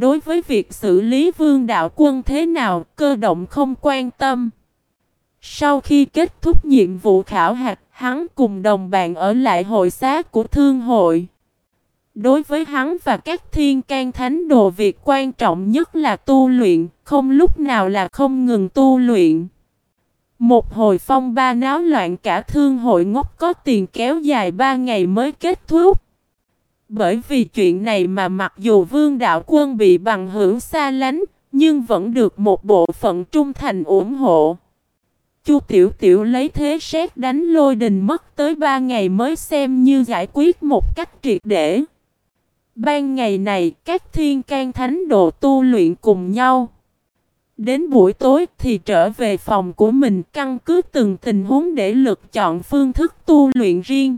Đối với việc xử lý vương đạo quân thế nào, cơ động không quan tâm. Sau khi kết thúc nhiệm vụ khảo hạt, hắn cùng đồng bạn ở lại hội xá của thương hội. Đối với hắn và các thiên can thánh đồ việc quan trọng nhất là tu luyện, không lúc nào là không ngừng tu luyện. Một hồi phong ba náo loạn cả thương hội ngốc có tiền kéo dài ba ngày mới kết thúc. Bởi vì chuyện này mà mặc dù vương đạo quân bị bằng hữu xa lánh, nhưng vẫn được một bộ phận trung thành ủng hộ. Chu Tiểu Tiểu lấy thế xét đánh lôi đình mất tới ba ngày mới xem như giải quyết một cách triệt để. Ban ngày này, các thiên can thánh độ tu luyện cùng nhau. Đến buổi tối thì trở về phòng của mình căn cứ từng tình huống để lựa chọn phương thức tu luyện riêng.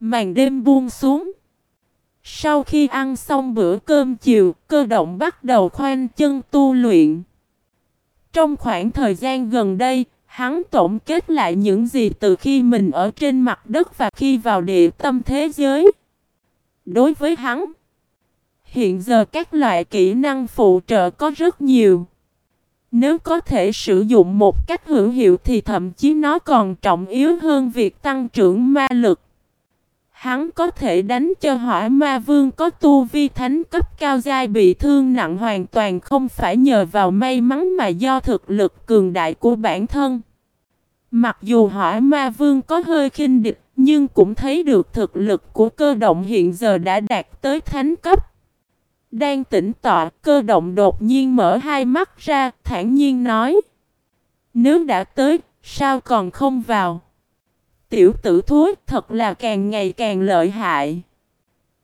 Màn đêm buông xuống. Sau khi ăn xong bữa cơm chiều, cơ động bắt đầu khoanh chân tu luyện. Trong khoảng thời gian gần đây, hắn tổng kết lại những gì từ khi mình ở trên mặt đất và khi vào địa tâm thế giới. Đối với hắn, hiện giờ các loại kỹ năng phụ trợ có rất nhiều. Nếu có thể sử dụng một cách hữu hiệu thì thậm chí nó còn trọng yếu hơn việc tăng trưởng ma lực. Hắn có thể đánh cho hỏa ma vương có tu vi thánh cấp cao giai bị thương nặng hoàn toàn không phải nhờ vào may mắn mà do thực lực cường đại của bản thân. Mặc dù hỏa ma vương có hơi khinh địch nhưng cũng thấy được thực lực của cơ động hiện giờ đã đạt tới thánh cấp. Đang tỉnh tọa, cơ động đột nhiên mở hai mắt ra, thản nhiên nói. Nếu đã tới, sao còn không vào? Tiểu tử thối, thật là càng ngày càng lợi hại.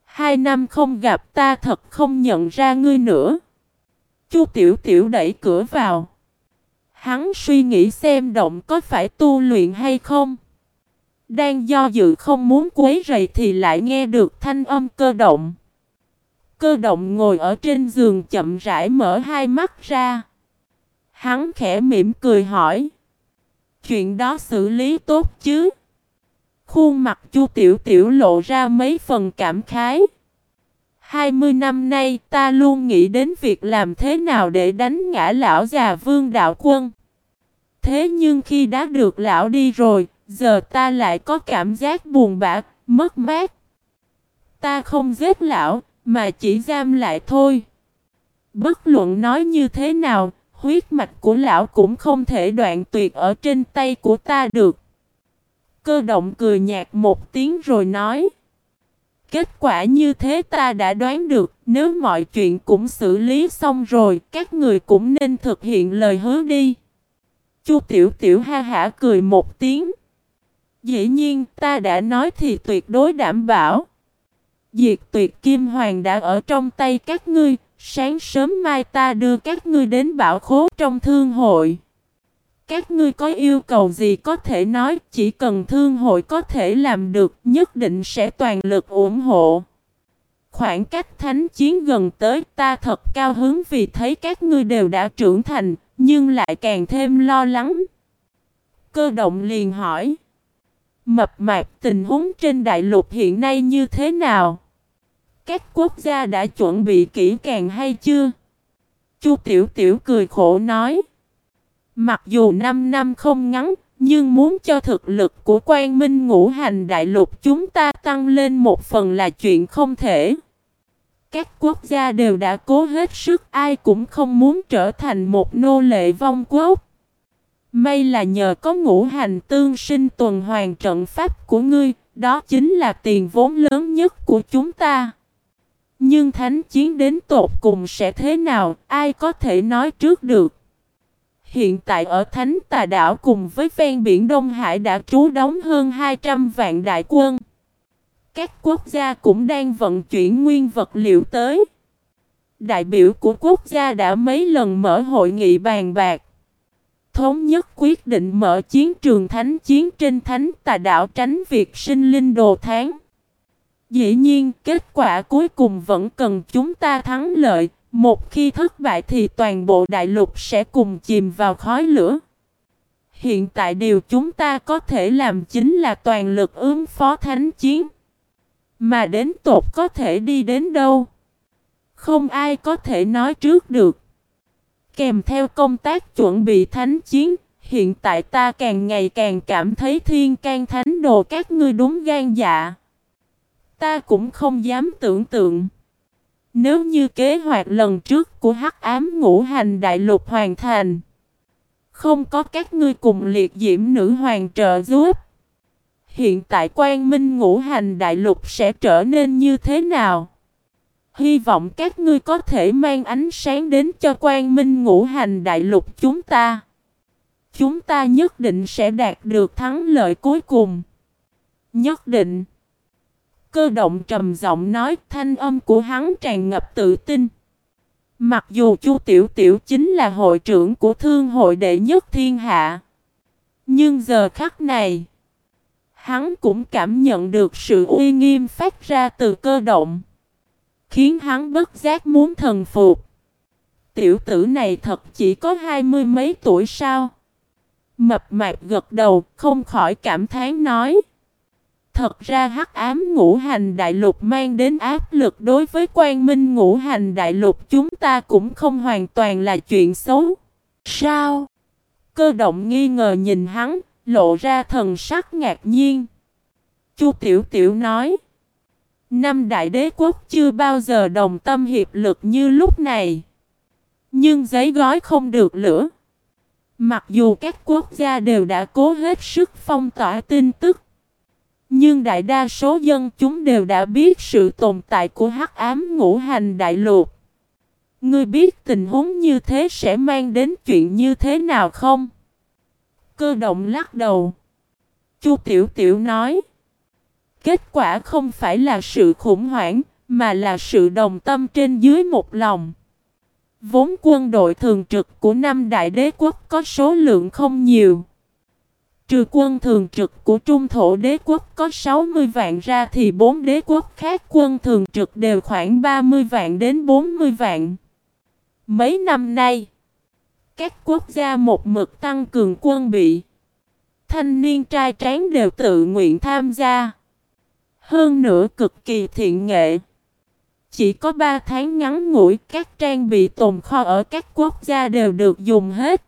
Hai năm không gặp ta thật không nhận ra ngươi nữa. Chu tiểu tiểu đẩy cửa vào. Hắn suy nghĩ xem động có phải tu luyện hay không. Đang do dự không muốn quấy rầy thì lại nghe được thanh âm cơ động. Cơ động ngồi ở trên giường chậm rãi mở hai mắt ra. Hắn khẽ mỉm cười hỏi. Chuyện đó xử lý tốt chứ? Khuôn mặt chu tiểu tiểu lộ ra mấy phần cảm khái. 20 năm nay ta luôn nghĩ đến việc làm thế nào để đánh ngã lão già vương đạo quân. Thế nhưng khi đã được lão đi rồi, giờ ta lại có cảm giác buồn bã, mất mát. Ta không giết lão, mà chỉ giam lại thôi. Bất luận nói như thế nào, huyết mạch của lão cũng không thể đoạn tuyệt ở trên tay của ta được. Cơ động cười nhạt một tiếng rồi nói. Kết quả như thế ta đã đoán được, nếu mọi chuyện cũng xử lý xong rồi, các người cũng nên thực hiện lời hứa đi. Chu Tiểu Tiểu ha hả cười một tiếng. Dĩ nhiên, ta đã nói thì tuyệt đối đảm bảo. Diệt tuyệt kim hoàng đã ở trong tay các ngươi, sáng sớm mai ta đưa các ngươi đến bảo khố trong thương hội. Các ngươi có yêu cầu gì có thể nói, chỉ cần thương hội có thể làm được, nhất định sẽ toàn lực ủng hộ. Khoảng cách thánh chiến gần tới ta thật cao hứng vì thấy các ngươi đều đã trưởng thành, nhưng lại càng thêm lo lắng. Cơ động liền hỏi. Mập mạp tình huống trên đại lục hiện nay như thế nào? Các quốc gia đã chuẩn bị kỹ càng hay chưa? Chu Tiểu Tiểu cười khổ nói. Mặc dù 5 năm không ngắn, nhưng muốn cho thực lực của quan minh ngũ hành đại lục chúng ta tăng lên một phần là chuyện không thể. Các quốc gia đều đã cố hết sức ai cũng không muốn trở thành một nô lệ vong quốc. May là nhờ có ngũ hành tương sinh tuần hoàn trận pháp của ngươi, đó chính là tiền vốn lớn nhất của chúng ta. Nhưng thánh chiến đến tột cùng sẽ thế nào, ai có thể nói trước được. Hiện tại ở Thánh Tà Đảo cùng với ven biển Đông Hải đã trú đóng hơn 200 vạn đại quân. Các quốc gia cũng đang vận chuyển nguyên vật liệu tới. Đại biểu của quốc gia đã mấy lần mở hội nghị bàn bạc. Thống nhất quyết định mở chiến trường thánh chiến trên thánh tà đảo tránh việc sinh linh đồ tháng. Dĩ nhiên, kết quả cuối cùng vẫn cần chúng ta thắng lợi, một khi thất bại thì toàn bộ đại lục sẽ cùng chìm vào khói lửa. Hiện tại điều chúng ta có thể làm chính là toàn lực ứng phó thánh chiến. Mà đến tột có thể đi đến đâu? Không ai có thể nói trước được. Kèm theo công tác chuẩn bị thánh chiến, hiện tại ta càng ngày càng cảm thấy thiên can thánh đồ các ngươi đúng gan dạ. Ta cũng không dám tưởng tượng. Nếu như kế hoạch lần trước của hắc ám ngũ hành đại lục hoàn thành, không có các ngươi cùng liệt diễm nữ hoàng trợ giúp, hiện tại quan minh ngũ hành đại lục sẽ trở nên như thế nào? Hy vọng các ngươi có thể mang ánh sáng đến cho quan minh ngũ hành đại lục chúng ta. Chúng ta nhất định sẽ đạt được thắng lợi cuối cùng. Nhất định. Cơ động trầm giọng nói thanh âm của hắn tràn ngập tự tin. Mặc dù Chu Tiểu Tiểu chính là hội trưởng của thương hội đệ nhất thiên hạ. Nhưng giờ khắc này, hắn cũng cảm nhận được sự uy nghiêm phát ra từ cơ động. Khiến hắn bất giác muốn thần phục. Tiểu tử này thật chỉ có hai mươi mấy tuổi sao? Mập mạp gật đầu, không khỏi cảm thán nói. Thật ra hắc ám ngũ hành đại lục mang đến áp lực đối với quan minh ngũ hành đại lục chúng ta cũng không hoàn toàn là chuyện xấu. Sao? Cơ động nghi ngờ nhìn hắn, lộ ra thần sắc ngạc nhiên. Chu Tiểu Tiểu nói. Năm đại đế quốc chưa bao giờ đồng tâm hiệp lực như lúc này. Nhưng giấy gói không được lửa. Mặc dù các quốc gia đều đã cố hết sức phong tỏa tin tức. Nhưng đại đa số dân chúng đều đã biết sự tồn tại của hắc ám ngũ hành đại lục. Ngươi biết tình huống như thế sẽ mang đến chuyện như thế nào không? Cơ động lắc đầu. Chu Tiểu Tiểu nói. Kết quả không phải là sự khủng hoảng, mà là sự đồng tâm trên dưới một lòng. Vốn quân đội thường trực của năm đại đế quốc có số lượng không nhiều. Trừ quân thường trực của Trung Thổ đế quốc có 60 vạn ra thì bốn đế quốc khác quân thường trực đều khoảng 30 vạn đến 40 vạn. Mấy năm nay, các quốc gia một mực tăng cường quân bị. Thanh niên trai tráng đều tự nguyện tham gia. Hơn nữa cực kỳ thiện nghệ. Chỉ có 3 tháng ngắn ngủi các trang bị tồn kho ở các quốc gia đều được dùng hết.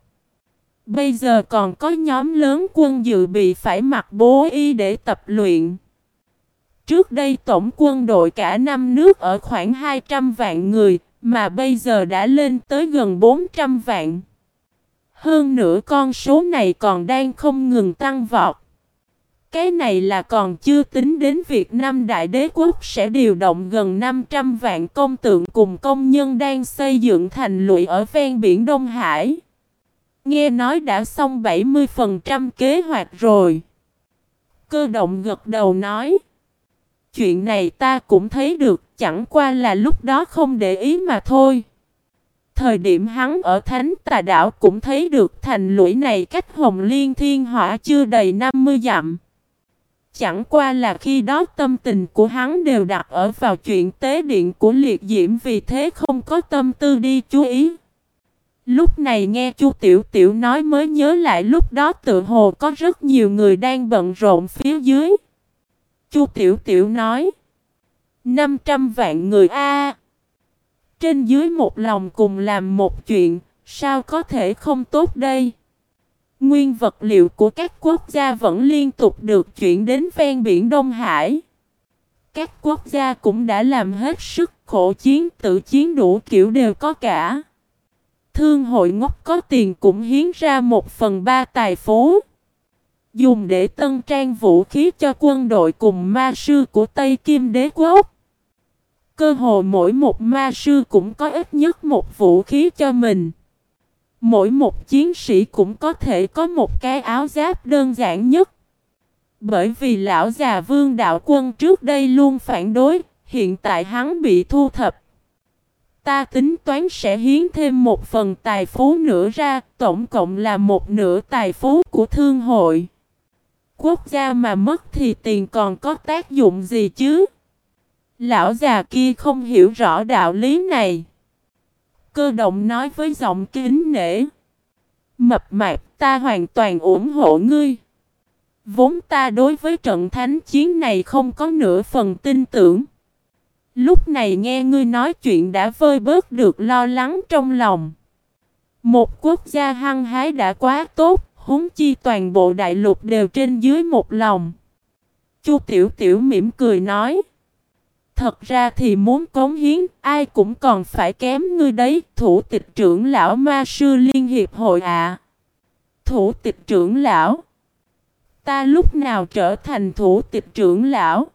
Bây giờ còn có nhóm lớn quân dự bị phải mặc bố y để tập luyện. Trước đây tổng quân đội cả năm nước ở khoảng 200 vạn người, mà bây giờ đã lên tới gần 400 vạn. Hơn nữa con số này còn đang không ngừng tăng vọt. Cái này là còn chưa tính đến việc năm đại đế quốc sẽ điều động gần 500 vạn công tượng cùng công nhân đang xây dựng thành lũy ở ven biển Đông Hải. Nghe nói đã xong 70% kế hoạch rồi. Cơ động gật đầu nói. Chuyện này ta cũng thấy được, chẳng qua là lúc đó không để ý mà thôi. Thời điểm hắn ở Thánh Tà Đảo cũng thấy được thành lũy này cách Hồng Liên Thiên Hỏa chưa đầy 50 dặm. Chẳng qua là khi đó tâm tình của hắn đều đặt ở vào chuyện tế điện của liệt diễm vì thế không có tâm tư đi chú ý. Lúc này nghe Chu Tiểu Tiểu nói mới nhớ lại lúc đó tự hồ có rất nhiều người đang bận rộn phía dưới. Chu Tiểu Tiểu nói 500 vạn người A Trên dưới một lòng cùng làm một chuyện, Sao có thể không tốt đây Nguyên vật liệu của các quốc gia vẫn liên tục được chuyển đến ven biển Đông Hải. Các quốc gia cũng đã làm hết sức khổ chiến tự chiến đủ kiểu đều có cả. Thương hội ngốc có tiền cũng hiến ra một phần ba tài phú. Dùng để tân trang vũ khí cho quân đội cùng ma sư của Tây Kim Đế Quốc. Cơ hồ mỗi một ma sư cũng có ít nhất một vũ khí cho mình. Mỗi một chiến sĩ cũng có thể có một cái áo giáp đơn giản nhất. Bởi vì lão già vương đạo quân trước đây luôn phản đối, hiện tại hắn bị thu thập. Ta tính toán sẽ hiến thêm một phần tài phú nữa ra, tổng cộng là một nửa tài phú của thương hội. Quốc gia mà mất thì tiền còn có tác dụng gì chứ? Lão già kia không hiểu rõ đạo lý này. Cơ động nói với giọng kính nể. Mập mạp ta hoàn toàn ủng hộ ngươi. Vốn ta đối với trận thánh chiến này không có nửa phần tin tưởng. Lúc này nghe ngươi nói chuyện đã vơi bớt được lo lắng trong lòng. Một quốc gia hăng hái đã quá tốt, huống chi toàn bộ đại lục đều trên dưới một lòng. Chu Tiểu Tiểu mỉm cười nói. Thật ra thì muốn cống hiến, ai cũng còn phải kém ngươi đấy, thủ tịch trưởng lão ma sư liên hiệp hội ạ. Thủ tịch trưởng lão. Ta lúc nào trở thành thủ tịch trưởng lão?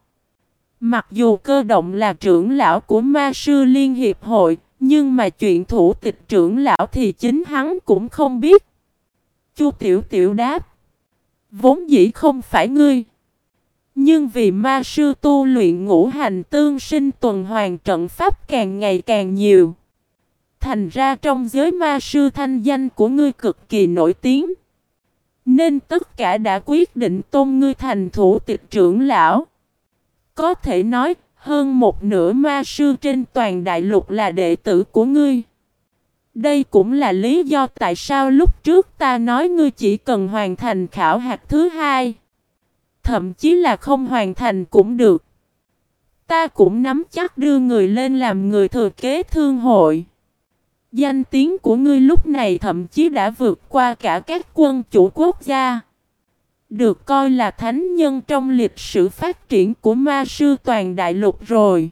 Mặc dù cơ động là trưởng lão của ma sư liên hiệp hội, nhưng mà chuyện thủ tịch trưởng lão thì chính hắn cũng không biết. Chu Tiểu Tiểu đáp. Vốn dĩ không phải ngươi. Nhưng vì ma sư tu luyện ngũ hành tương sinh tuần hoàn trận pháp càng ngày càng nhiều. Thành ra trong giới ma sư thanh danh của ngươi cực kỳ nổi tiếng. Nên tất cả đã quyết định tôn ngươi thành thủ tịch trưởng lão. Có thể nói, hơn một nửa ma sư trên toàn đại lục là đệ tử của ngươi. Đây cũng là lý do tại sao lúc trước ta nói ngươi chỉ cần hoàn thành khảo hạt thứ hai. Thậm chí là không hoàn thành cũng được. Ta cũng nắm chắc đưa người lên làm người thừa kế thương hội. Danh tiếng của ngươi lúc này thậm chí đã vượt qua cả các quân chủ quốc gia. Được coi là thánh nhân trong lịch sử phát triển của ma sư toàn đại lục rồi.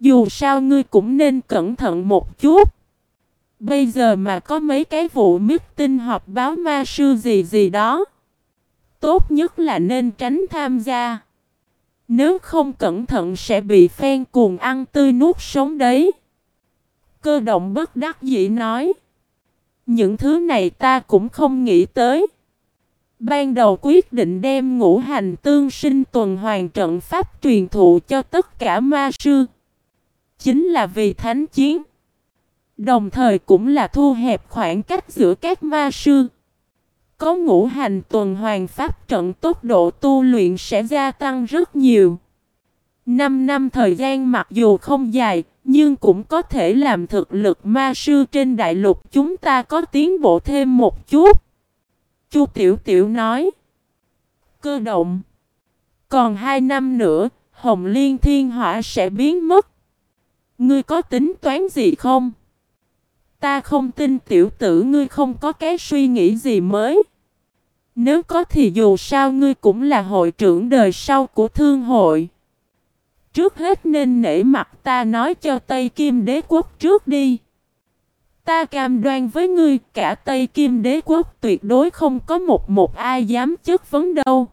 Dù sao ngươi cũng nên cẩn thận một chút. Bây giờ mà có mấy cái vụ tinh họp báo ma sư gì gì đó. Tốt nhất là nên tránh tham gia. Nếu không cẩn thận sẽ bị phen cuồng ăn tươi nuốt sống đấy. Cơ động bất đắc dĩ nói. Những thứ này ta cũng không nghĩ tới. Ban đầu quyết định đem ngũ hành tương sinh tuần hoàn trận pháp truyền thụ cho tất cả ma sư. Chính là vì thánh chiến. Đồng thời cũng là thu hẹp khoảng cách giữa các ma sư. Có ngũ hành tuần hoàn pháp trận tốc độ tu luyện sẽ gia tăng rất nhiều. Năm năm thời gian mặc dù không dài, nhưng cũng có thể làm thực lực ma sư trên đại lục chúng ta có tiến bộ thêm một chút. Chu Tiểu Tiểu nói. Cơ động. Còn hai năm nữa, Hồng Liên Thiên Hỏa sẽ biến mất. Ngươi có tính toán gì không? Ta không tin tiểu tử ngươi không có cái suy nghĩ gì mới. Nếu có thì dù sao ngươi cũng là hội trưởng đời sau của thương hội. Trước hết nên nể mặt ta nói cho Tây Kim đế quốc trước đi. Ta cam đoan với ngươi cả Tây Kim đế quốc tuyệt đối không có một một ai dám chất vấn đâu.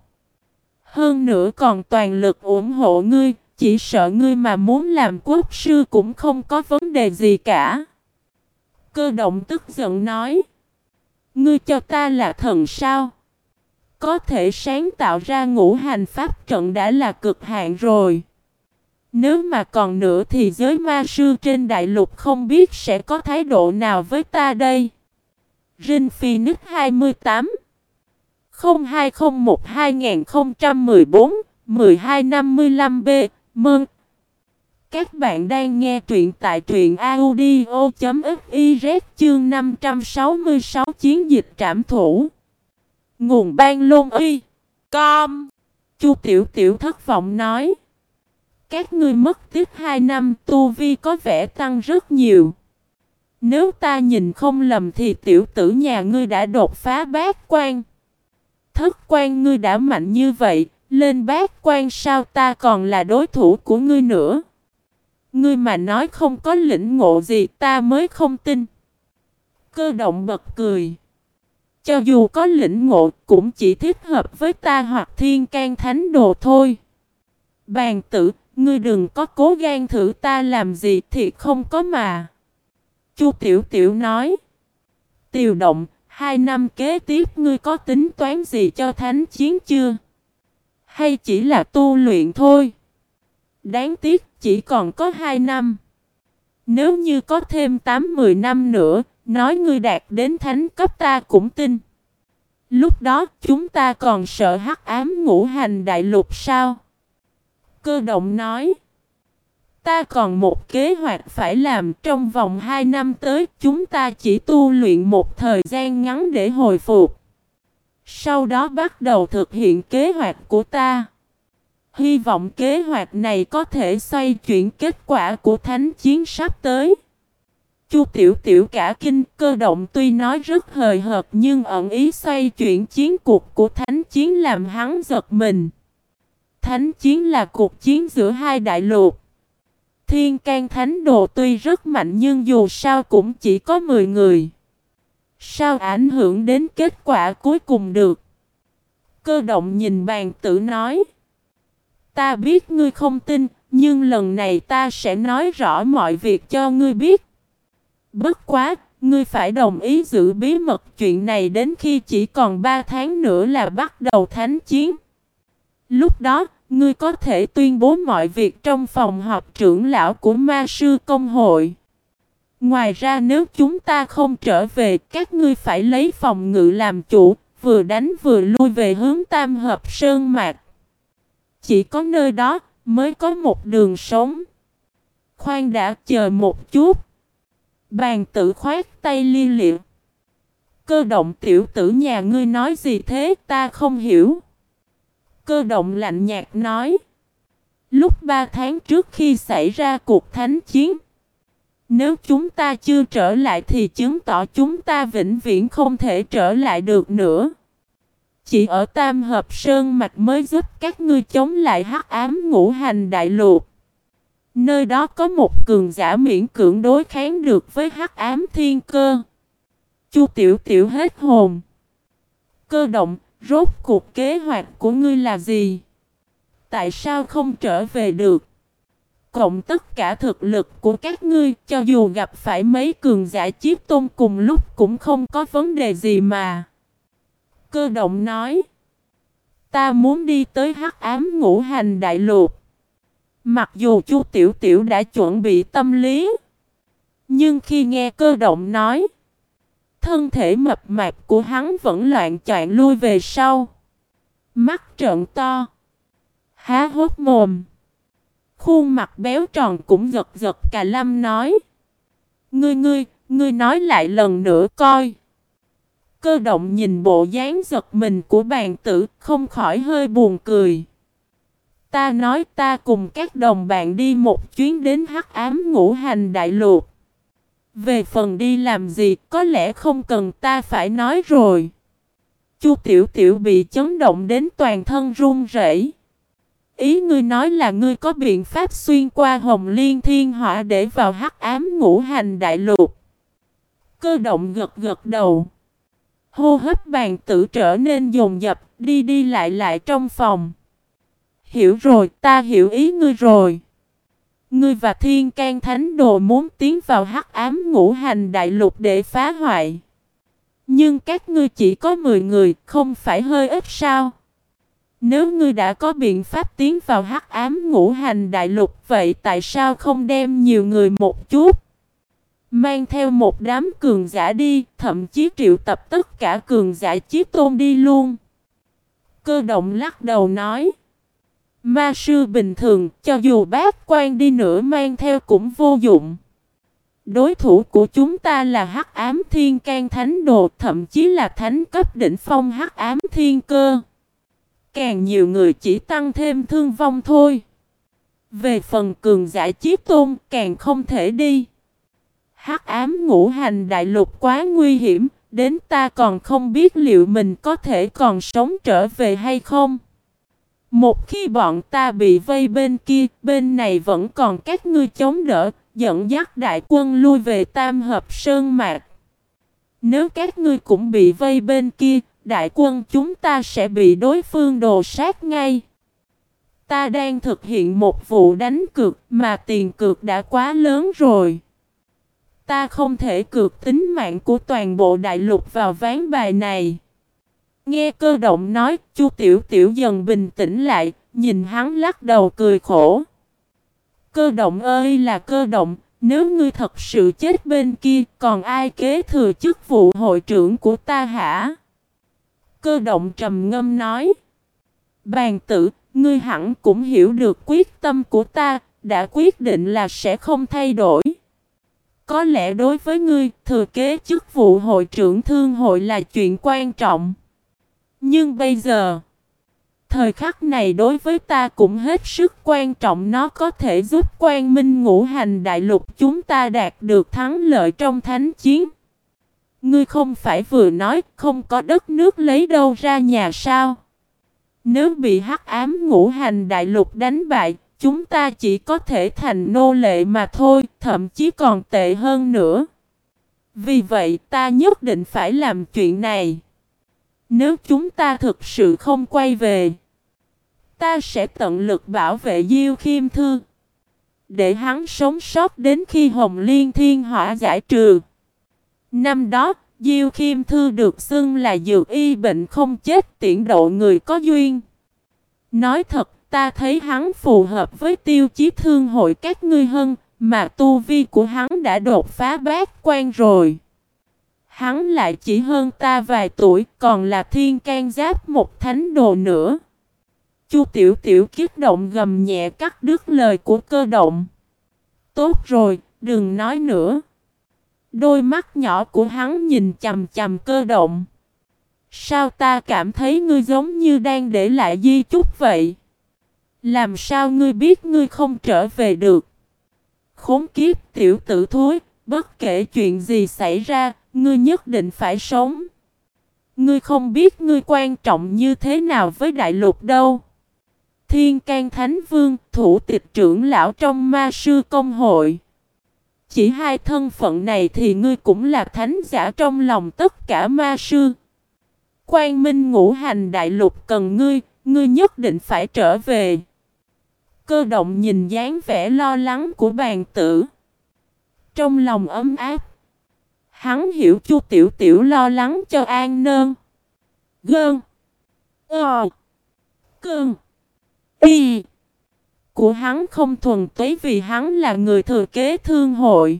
Hơn nữa còn toàn lực ủng hộ ngươi, chỉ sợ ngươi mà muốn làm quốc sư cũng không có vấn đề gì cả. Cơ động tức giận nói. Ngươi cho ta là thần sao? Có thể sáng tạo ra ngũ hành pháp trận đã là cực hạn rồi. Nếu mà còn nữa thì giới ma sư trên đại lục không biết sẽ có thái độ nào với ta đây. Rin Phoenix 28 0201 2014 1255B mừng Các bạn đang nghe truyện tại truyện audio.fiz chương 566 chiến dịch trảm thủ. Nguồn ban lôn y. Com. Chu Tiểu Tiểu thất vọng nói. Các ngươi mất tiếp 2 năm tu vi có vẻ tăng rất nhiều. Nếu ta nhìn không lầm thì tiểu tử nhà ngươi đã đột phá bát quan. Thất quan ngươi đã mạnh như vậy, lên bát quan sao ta còn là đối thủ của ngươi nữa. Ngươi mà nói không có lĩnh ngộ gì ta mới không tin. Cơ động bật cười. Cho dù có lĩnh ngộ cũng chỉ thích hợp với ta hoặc thiên can thánh đồ thôi. Bàn tử, ngươi đừng có cố gan thử ta làm gì thì không có mà. Chu Tiểu Tiểu nói. Tiểu động, hai năm kế tiếp ngươi có tính toán gì cho thánh chiến chưa? Hay chỉ là tu luyện thôi? Đáng tiếc chỉ còn có hai năm. Nếu như có thêm 8-10 năm nữa, nói ngươi đạt đến thánh cấp ta cũng tin. Lúc đó chúng ta còn sợ hắc ám ngũ hành đại lục sao? Cơ động nói. Ta còn một kế hoạch phải làm trong vòng 2 năm tới, chúng ta chỉ tu luyện một thời gian ngắn để hồi phục. Sau đó bắt đầu thực hiện kế hoạch của ta. Hy vọng kế hoạch này có thể xoay chuyển kết quả của thánh chiến sắp tới. Chu Tiểu Tiểu cả kinh, cơ động tuy nói rất hời hợt nhưng ẩn ý xoay chuyển chiến cuộc của thánh chiến làm hắn giật mình. Thánh chiến là cuộc chiến giữa hai đại lục. Thiên can thánh đồ tuy rất mạnh nhưng dù sao cũng chỉ có 10 người. Sao ảnh hưởng đến kết quả cuối cùng được? Cơ động nhìn bàn tử nói. Ta biết ngươi không tin, nhưng lần này ta sẽ nói rõ mọi việc cho ngươi biết. Bất quá, ngươi phải đồng ý giữ bí mật chuyện này đến khi chỉ còn 3 tháng nữa là bắt đầu thánh chiến. Lúc đó, ngươi có thể tuyên bố mọi việc trong phòng họp trưởng lão của ma sư công hội. Ngoài ra nếu chúng ta không trở về, các ngươi phải lấy phòng ngự làm chủ, vừa đánh vừa lui về hướng tam hợp sơn mạc. Chỉ có nơi đó mới có một đường sống. Khoan đã chờ một chút. Bàn tử khoát tay li liệu. Cơ động tiểu tử nhà ngươi nói gì thế ta không hiểu. Cơ động lạnh nhạt nói. Lúc ba tháng trước khi xảy ra cuộc thánh chiến. Nếu chúng ta chưa trở lại thì chứng tỏ chúng ta vĩnh viễn không thể trở lại được nữa. Chỉ ở Tam Hợp Sơn Mạch mới giúp các ngươi chống lại hắc ám ngũ hành đại lục. Nơi đó có một cường giả miễn cưỡng đối kháng được với hắc ám thiên cơ. Chu Tiểu Tiểu hết hồn. Cơ động, rốt cuộc kế hoạch của ngươi là gì? Tại sao không trở về được? Cộng tất cả thực lực của các ngươi, cho dù gặp phải mấy cường giả chiếc tôn cùng lúc cũng không có vấn đề gì mà. Cơ động nói. Ta muốn đi tới hắc ám ngũ hành đại lục. Mặc dù Chu Tiểu Tiểu đã chuẩn bị tâm lý. Nhưng khi nghe cơ động nói. Thân thể mập mạp của hắn vẫn loạn choạng lui về sau. Mắt trợn to. Há hốt mồm. Khuôn mặt béo tròn cũng giật giật cà lâm nói. Ngươi ngươi, ngươi nói lại lần nữa coi. Cơ động nhìn bộ dáng giật mình của bàn tử, không khỏi hơi buồn cười. Ta nói ta cùng các đồng bạn đi một chuyến đến hắc ám ngũ hành đại lục. Về phần đi làm gì, có lẽ không cần ta phải nói rồi. Chu Tiểu Tiểu bị chấn động đến toàn thân run rẩy. Ý ngươi nói là ngươi có biện pháp xuyên qua Hồng Liên Thiên Hỏa để vào hắc ám ngũ hành đại lục. Cơ động gật gật đầu. Hô hấp bàn tử trở nên dồn dập, đi đi lại lại trong phòng. Hiểu rồi, ta hiểu ý ngươi rồi. Ngươi và thiên can thánh đồ muốn tiến vào hắc ám ngũ hành đại lục để phá hoại. Nhưng các ngươi chỉ có 10 người, không phải hơi ít sao? Nếu ngươi đã có biện pháp tiến vào hắc ám ngũ hành đại lục, vậy tại sao không đem nhiều người một chút? Mang theo một đám cường giả đi, thậm chí triệu tập tất cả cường giả chiếc tôn đi luôn. Cơ động lắc đầu nói. Ma sư bình thường, cho dù bác quan đi nữa mang theo cũng vô dụng. Đối thủ của chúng ta là hắc ám thiên can thánh đồ, thậm chí là thánh cấp đỉnh phong hắc ám thiên cơ. Càng nhiều người chỉ tăng thêm thương vong thôi. Về phần cường giả chiếc tôn càng không thể đi. Hắc ám ngũ hành đại lục quá nguy hiểm, đến ta còn không biết liệu mình có thể còn sống trở về hay không. Một khi bọn ta bị vây bên kia, bên này vẫn còn các ngươi chống đỡ, dẫn dắt đại quân lui về Tam Hợp Sơn Mạc. Nếu các ngươi cũng bị vây bên kia, đại quân chúng ta sẽ bị đối phương đồ sát ngay. Ta đang thực hiện một vụ đánh cược mà tiền cược đã quá lớn rồi. Ta không thể cược tính mạng của toàn bộ đại lục vào ván bài này. Nghe cơ động nói, Chu Tiểu Tiểu dần bình tĩnh lại, nhìn hắn lắc đầu cười khổ. Cơ động ơi là cơ động, nếu ngươi thật sự chết bên kia, còn ai kế thừa chức vụ hội trưởng của ta hả? Cơ động trầm ngâm nói. Bàn tử, ngươi hẳn cũng hiểu được quyết tâm của ta, đã quyết định là sẽ không thay đổi. Có lẽ đối với ngươi, thừa kế chức vụ hội trưởng thương hội là chuyện quan trọng. Nhưng bây giờ, Thời khắc này đối với ta cũng hết sức quan trọng nó có thể giúp quan minh ngũ hành đại lục chúng ta đạt được thắng lợi trong thánh chiến. Ngươi không phải vừa nói không có đất nước lấy đâu ra nhà sao? Nếu bị hắc ám ngũ hành đại lục đánh bại, chúng ta chỉ có thể thành nô lệ mà thôi, thậm chí còn tệ hơn nữa. Vì vậy ta nhất định phải làm chuyện này. Nếu chúng ta thực sự không quay về, ta sẽ tận lực bảo vệ Diêu Khiêm Thư. Để hắn sống sót đến khi Hồng Liên Thiên Hỏa giải trừ. Năm đó, Diêu Khiêm Thư được xưng là dược y bệnh không chết tiễn độ người có duyên. Nói thật, ta thấy hắn phù hợp với tiêu chí thương hội các ngươi hơn, mà tu vi của hắn đã đột phá bát quan rồi. Hắn lại chỉ hơn ta vài tuổi, còn là thiên can giáp một thánh đồ nữa. Chu Tiểu Tiểu kiếp động gầm nhẹ cắt đứt lời của cơ động. Tốt rồi, đừng nói nữa. Đôi mắt nhỏ của hắn nhìn chầm chầm cơ động. Sao ta cảm thấy ngươi giống như đang để lại di chúc vậy? Làm sao ngươi biết ngươi không trở về được? Khốn kiếp tiểu tử thối, bất kể chuyện gì xảy ra, ngươi nhất định phải sống. Ngươi không biết ngươi quan trọng như thế nào với đại lục đâu. Thiên can Thánh Vương, thủ tịch trưởng lão trong ma sư công hội. Chỉ hai thân phận này thì ngươi cũng là thánh giả trong lòng tất cả ma sư. Quang Minh ngũ hành đại lục cần ngươi, ngươi nhất định phải trở về. Cơ động nhìn dáng vẻ lo lắng của bàn tử. Trong lòng ấm áp. Hắn hiểu chu tiểu tiểu lo lắng cho an nơn. Gơn. Ờ. Cơn. Y. Của hắn không thuần túy vì hắn là người thừa kế thương hội.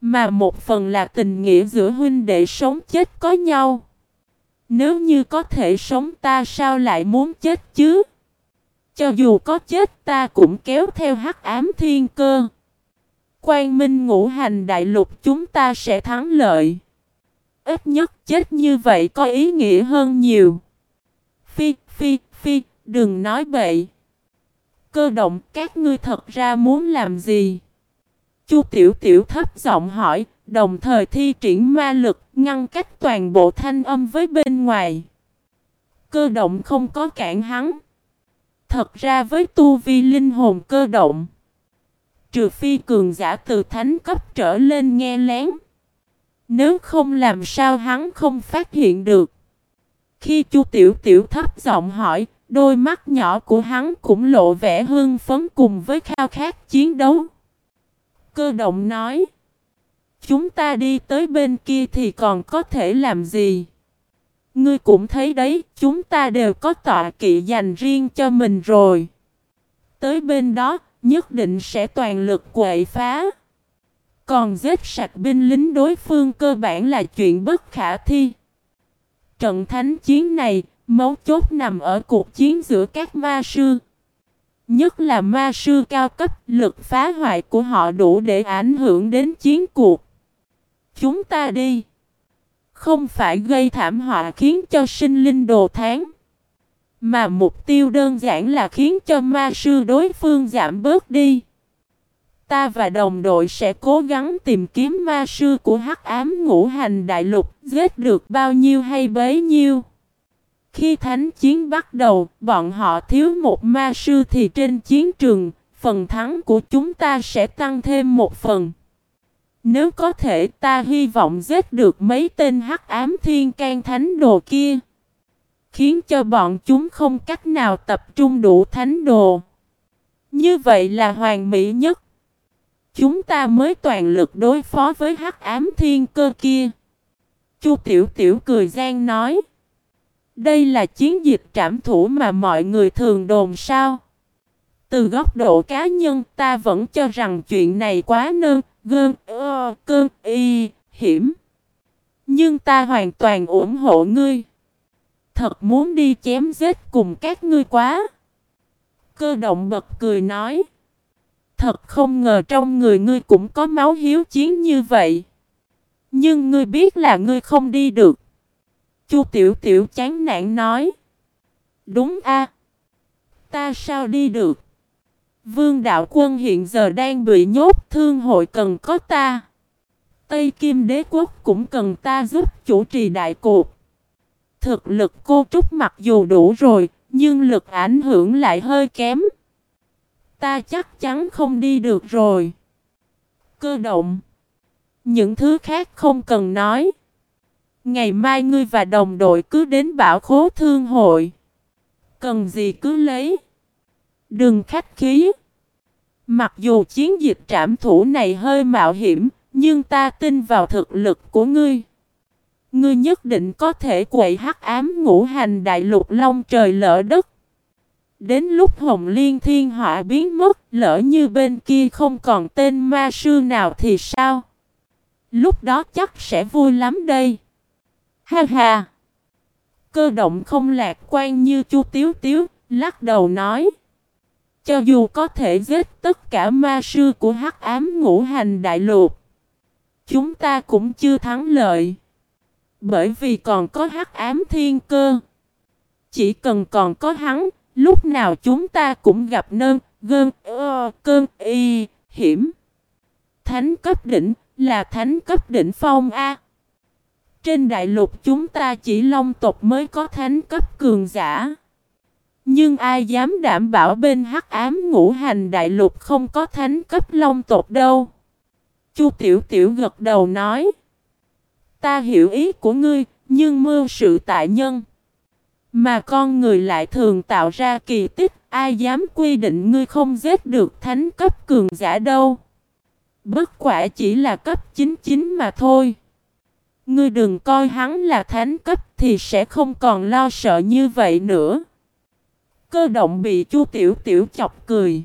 Mà một phần là tình nghĩa giữa huynh đệ sống chết có nhau. Nếu như có thể sống ta sao lại muốn chết chứ? Cho dù có chết ta cũng kéo theo hắc ám thiên cơ. Quang minh ngũ hành đại lục chúng ta sẽ thắng lợi. Ít nhất chết như vậy có ý nghĩa hơn nhiều. Phi, phi, phi, đừng nói bậy. Cơ động các ngươi thật ra muốn làm gì? Chu Tiểu Tiểu thấp giọng hỏi, đồng thời thi triển ma lực ngăn cách toàn bộ thanh âm với bên ngoài. Cơ động không có cản hắn. Thật ra với tu vi linh hồn cơ động, trừ phi cường giả từ thánh cấp trở lên nghe lén. Nếu không làm sao hắn không phát hiện được. Khi Chu Tiểu Tiểu thấp giọng hỏi, đôi mắt nhỏ của hắn cũng lộ vẻ hưng phấn cùng với khao khát chiến đấu. Cơ động nói, chúng ta đi tới bên kia thì còn có thể làm gì? Ngươi cũng thấy đấy, chúng ta đều có tọa kỵ dành riêng cho mình rồi. Tới bên đó, nhất định sẽ toàn lực quậy phá. Còn giết sạch binh lính đối phương cơ bản là chuyện bất khả thi. Trận thánh chiến này, mấu chốt nằm ở cuộc chiến giữa các ma sư. Nhất là ma sư cao cấp, lực phá hoại của họ đủ để ảnh hưởng đến chiến cuộc. Chúng ta đi. Không phải gây thảm họa khiến cho sinh linh đồ tháng. Mà mục tiêu đơn giản là khiến cho ma sư đối phương giảm bớt đi. Ta và đồng đội sẽ cố gắng tìm kiếm ma sư của hắc ám ngũ hành đại lục, giết được bao nhiêu hay bấy nhiêu. Khi thánh chiến bắt đầu, bọn họ thiếu một ma sư thì trên chiến trường, phần thắng của chúng ta sẽ tăng thêm một phần. Nếu có thể ta hy vọng giết được mấy tên hắc ám thiên can thánh đồ kia. Khiến cho bọn chúng không cách nào tập trung đủ thánh đồ. Như vậy là hoàn mỹ nhất. Chúng ta mới toàn lực đối phó với hắc ám thiên cơ kia. Chu Tiểu Tiểu cười gian nói. Đây là chiến dịch trảm thủ mà mọi người thường đồn sao. Từ góc độ cá nhân ta vẫn cho rằng chuyện này quá nơn, gơn, ơ, cơn, y, hiểm. Nhưng ta hoàn toàn ủng hộ ngươi. Thật muốn đi chém giết cùng các ngươi quá. Cơ động bật cười nói. Thật không ngờ trong người ngươi cũng có máu hiếu chiến như vậy. Nhưng ngươi biết là ngươi không đi được. Chu Tiểu Tiểu chán nản nói. Đúng a Ta sao đi được? Vương đạo quân hiện giờ đang bị nhốt, thương hội cần có ta. Tây Kim đế quốc cũng cần ta giúp chủ trì đại cuộc. Thực lực cô Trúc mặc dù đủ rồi, nhưng lực ảnh hưởng lại hơi kém. Ta chắc chắn không đi được rồi. Cơ động. Những thứ khác không cần nói. Ngày mai ngươi và đồng đội cứ đến bảo khố thương hội. Cần gì cứ lấy. Đừng khách khí. Mặc dù chiến dịch trảm thủ này hơi mạo hiểm, nhưng ta tin vào thực lực của ngươi. Ngươi nhất định có thể quậy hắc ám ngũ hành đại lục long trời lỡ đất. Đến lúc Hồng Liên Thiên Họa biến mất, lỡ như bên kia không còn tên ma sư nào thì sao? Lúc đó chắc sẽ vui lắm đây. Ha ha! Cơ động không lạc quan như chu Tiếu Tiếu, lắc đầu nói. Cho dù có thể giết tất cả ma sư của hắc ám ngũ hành đại lục, chúng ta cũng chưa thắng lợi. Bởi vì còn có hắc ám thiên cơ. Chỉ cần còn có hắn, lúc nào chúng ta cũng gặp nơn, gơn, ơ, cơn, y, hiểm. Thánh cấp đỉnh, là thánh cấp đỉnh phong A. Trên đại lục chúng ta chỉ long tộc mới có thánh cấp cường giả. Nhưng ai dám đảm bảo bên hắc ám ngũ hành đại lục không có thánh cấp long tộc đâu. Chu Tiểu Tiểu gật đầu nói. Ta hiểu ý của ngươi, nhưng mưu sự tại nhân. Mà con người lại thường tạo ra kỳ tích, ai dám quy định ngươi không giết được thánh cấp cường giả đâu. Bất quả chỉ là cấp 99 mà thôi. Ngươi đừng coi hắn là thánh cấp thì sẽ không còn lo sợ như vậy nữa. Cơ động bị chu tiểu tiểu chọc cười.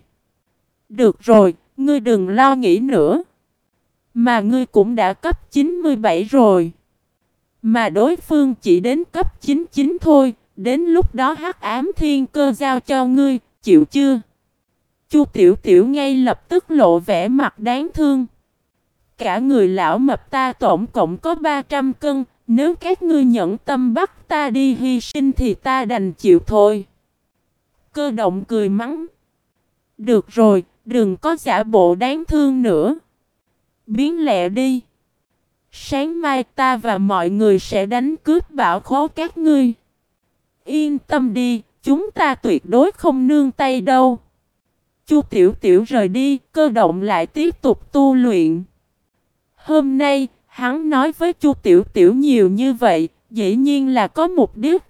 Được rồi, ngươi đừng lo nghĩ nữa. Mà ngươi cũng đã cấp 97 rồi. Mà đối phương chỉ đến cấp 99 thôi, đến lúc đó hắc ám thiên cơ giao cho ngươi, chịu chưa? Chu Tiểu Tiểu ngay lập tức lộ vẻ mặt đáng thương. Cả người lão mập ta tổng cộng có 300 cân, nếu các ngươi nhẫn tâm bắt ta đi hy sinh thì ta đành chịu thôi. Cơ động cười mắng. Được rồi, đừng có giả bộ đáng thương nữa. Biến lẹ đi. Sáng mai ta và mọi người sẽ đánh cướp bảo khố các ngươi. Yên tâm đi, chúng ta tuyệt đối không nương tay đâu. Chu Tiểu Tiểu rời đi, cơ động lại tiếp tục tu luyện. Hôm nay, hắn nói với Chu Tiểu Tiểu nhiều như vậy, dĩ nhiên là có mục đích.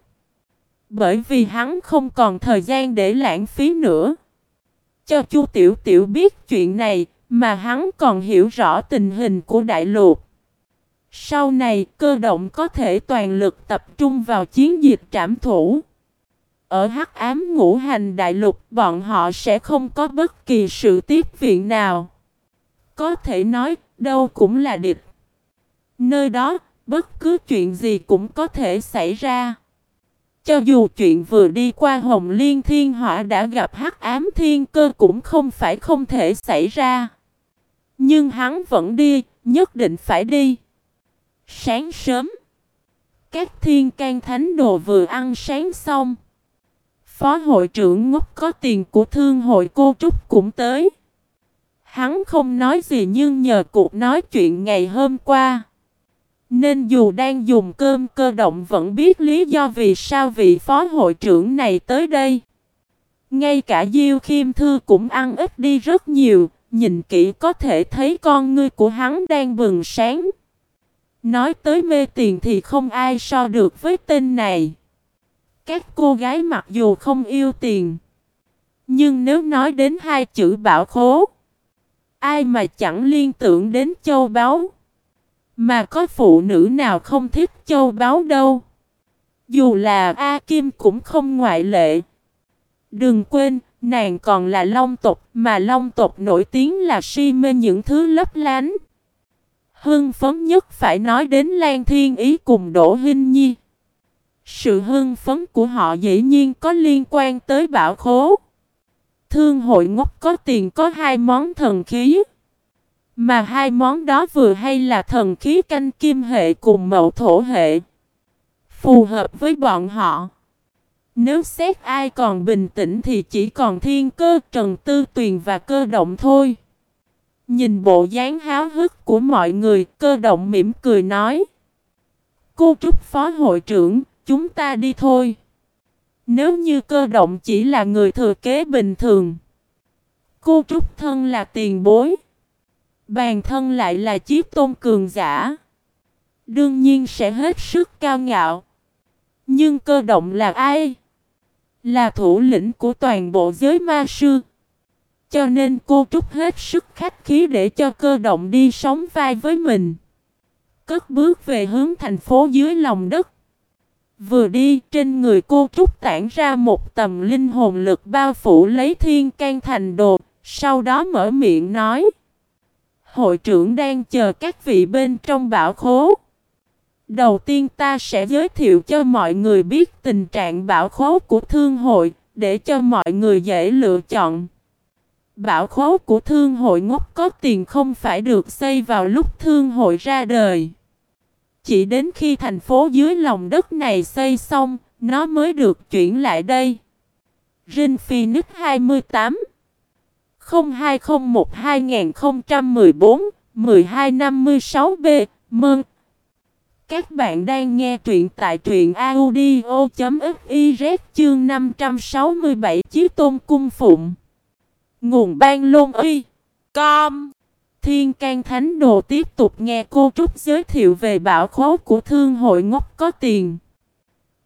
Bởi vì hắn không còn thời gian để lãng phí nữa. Cho Chu Tiểu Tiểu biết chuyện này, mà hắn còn hiểu rõ tình hình của đại lục. Sau này, cơ động có thể toàn lực tập trung vào chiến dịch trảm thủ. Ở hắc ám ngũ hành đại lục, bọn họ sẽ không có bất kỳ sự tiếp viện nào. Có thể nói, đâu cũng là địch. Nơi đó, bất cứ chuyện gì cũng có thể xảy ra. Cho dù chuyện vừa đi qua Hồng Liên Thiên Hỏa đã gặp hắc ám thiên cơ cũng không phải không thể xảy ra. Nhưng hắn vẫn đi, nhất định phải đi. Sáng sớm, các thiên can thánh đồ vừa ăn sáng xong. Phó hội trưởng ngốc có tiền của thương hội cô Trúc cũng tới. Hắn không nói gì nhưng nhờ cuộc nói chuyện ngày hôm qua. Nên dù đang dùng cơm cơ động vẫn biết lý do vì sao vị phó hội trưởng này tới đây. Ngay cả Diêu Khiêm Thư cũng ăn ít đi rất nhiều, nhìn kỹ có thể thấy con ngươi của hắn đang bừng sáng. Nói tới mê tiền thì không ai so được với tên này. Các cô gái mặc dù không yêu tiền, nhưng nếu nói đến hai chữ bảo khố, ai mà chẳng liên tưởng đến châu báu. Mà có phụ nữ nào không thích châu báu đâu. Dù là A Kim cũng không ngoại lệ. Đừng quên, nàng còn là long tộc, mà long tộc nổi tiếng là si mê những thứ lấp lánh. Hưng phấn nhất phải nói đến Lan Thiên Ý cùng Đỗ Hinh Nhi. Sự hưng phấn của họ dĩ nhiên có liên quan tới bảo khố. Thương hội ngốc có tiền có hai món thần khí. Mà hai món đó vừa hay là thần khí canh kim hệ cùng mậu thổ hệ. Phù hợp với bọn họ. Nếu xét ai còn bình tĩnh thì chỉ còn thiên cơ, trần tư tuyền và cơ động thôi. Nhìn bộ dáng háo hức của mọi người, cơ động mỉm cười nói. Cô Trúc Phó Hội trưởng, chúng ta đi thôi. Nếu như cơ động chỉ là người thừa kế bình thường. Cô Trúc Thân là tiền bối. Bàn thân lại là chiếc tôn cường giả. Đương nhiên sẽ hết sức cao ngạo. Nhưng cơ động là ai? Là thủ lĩnh của toàn bộ giới ma sư. Cho nên cô trúc hết sức khách khí để cho cơ động đi sống vai với mình. Cất bước về hướng thành phố dưới lòng đất. Vừa đi, trên người cô trúc tản ra một tầm linh hồn lực bao phủ lấy thiên can thành đồ. Sau đó mở miệng nói. Hội trưởng đang chờ các vị bên trong bảo khố. Đầu tiên ta sẽ giới thiệu cho mọi người biết tình trạng bảo khố của thương hội, để cho mọi người dễ lựa chọn. Bảo khố của thương hội ngốc có tiền không phải được xây vào lúc thương hội ra đời. Chỉ đến khi thành phố dưới lòng đất này xây xong, nó mới được chuyển lại đây. Rin Phoenix 28 0201 2014 1256B Mơn các bạn đang nghe truyện tại truyện audio.fiz chương 567 chiếc Tôn Cung Phụng Nguồn ban lôn uy Com Thiên can Thánh Đồ tiếp tục nghe cô Trúc giới thiệu về bảo khố của thương hội ngốc có tiền.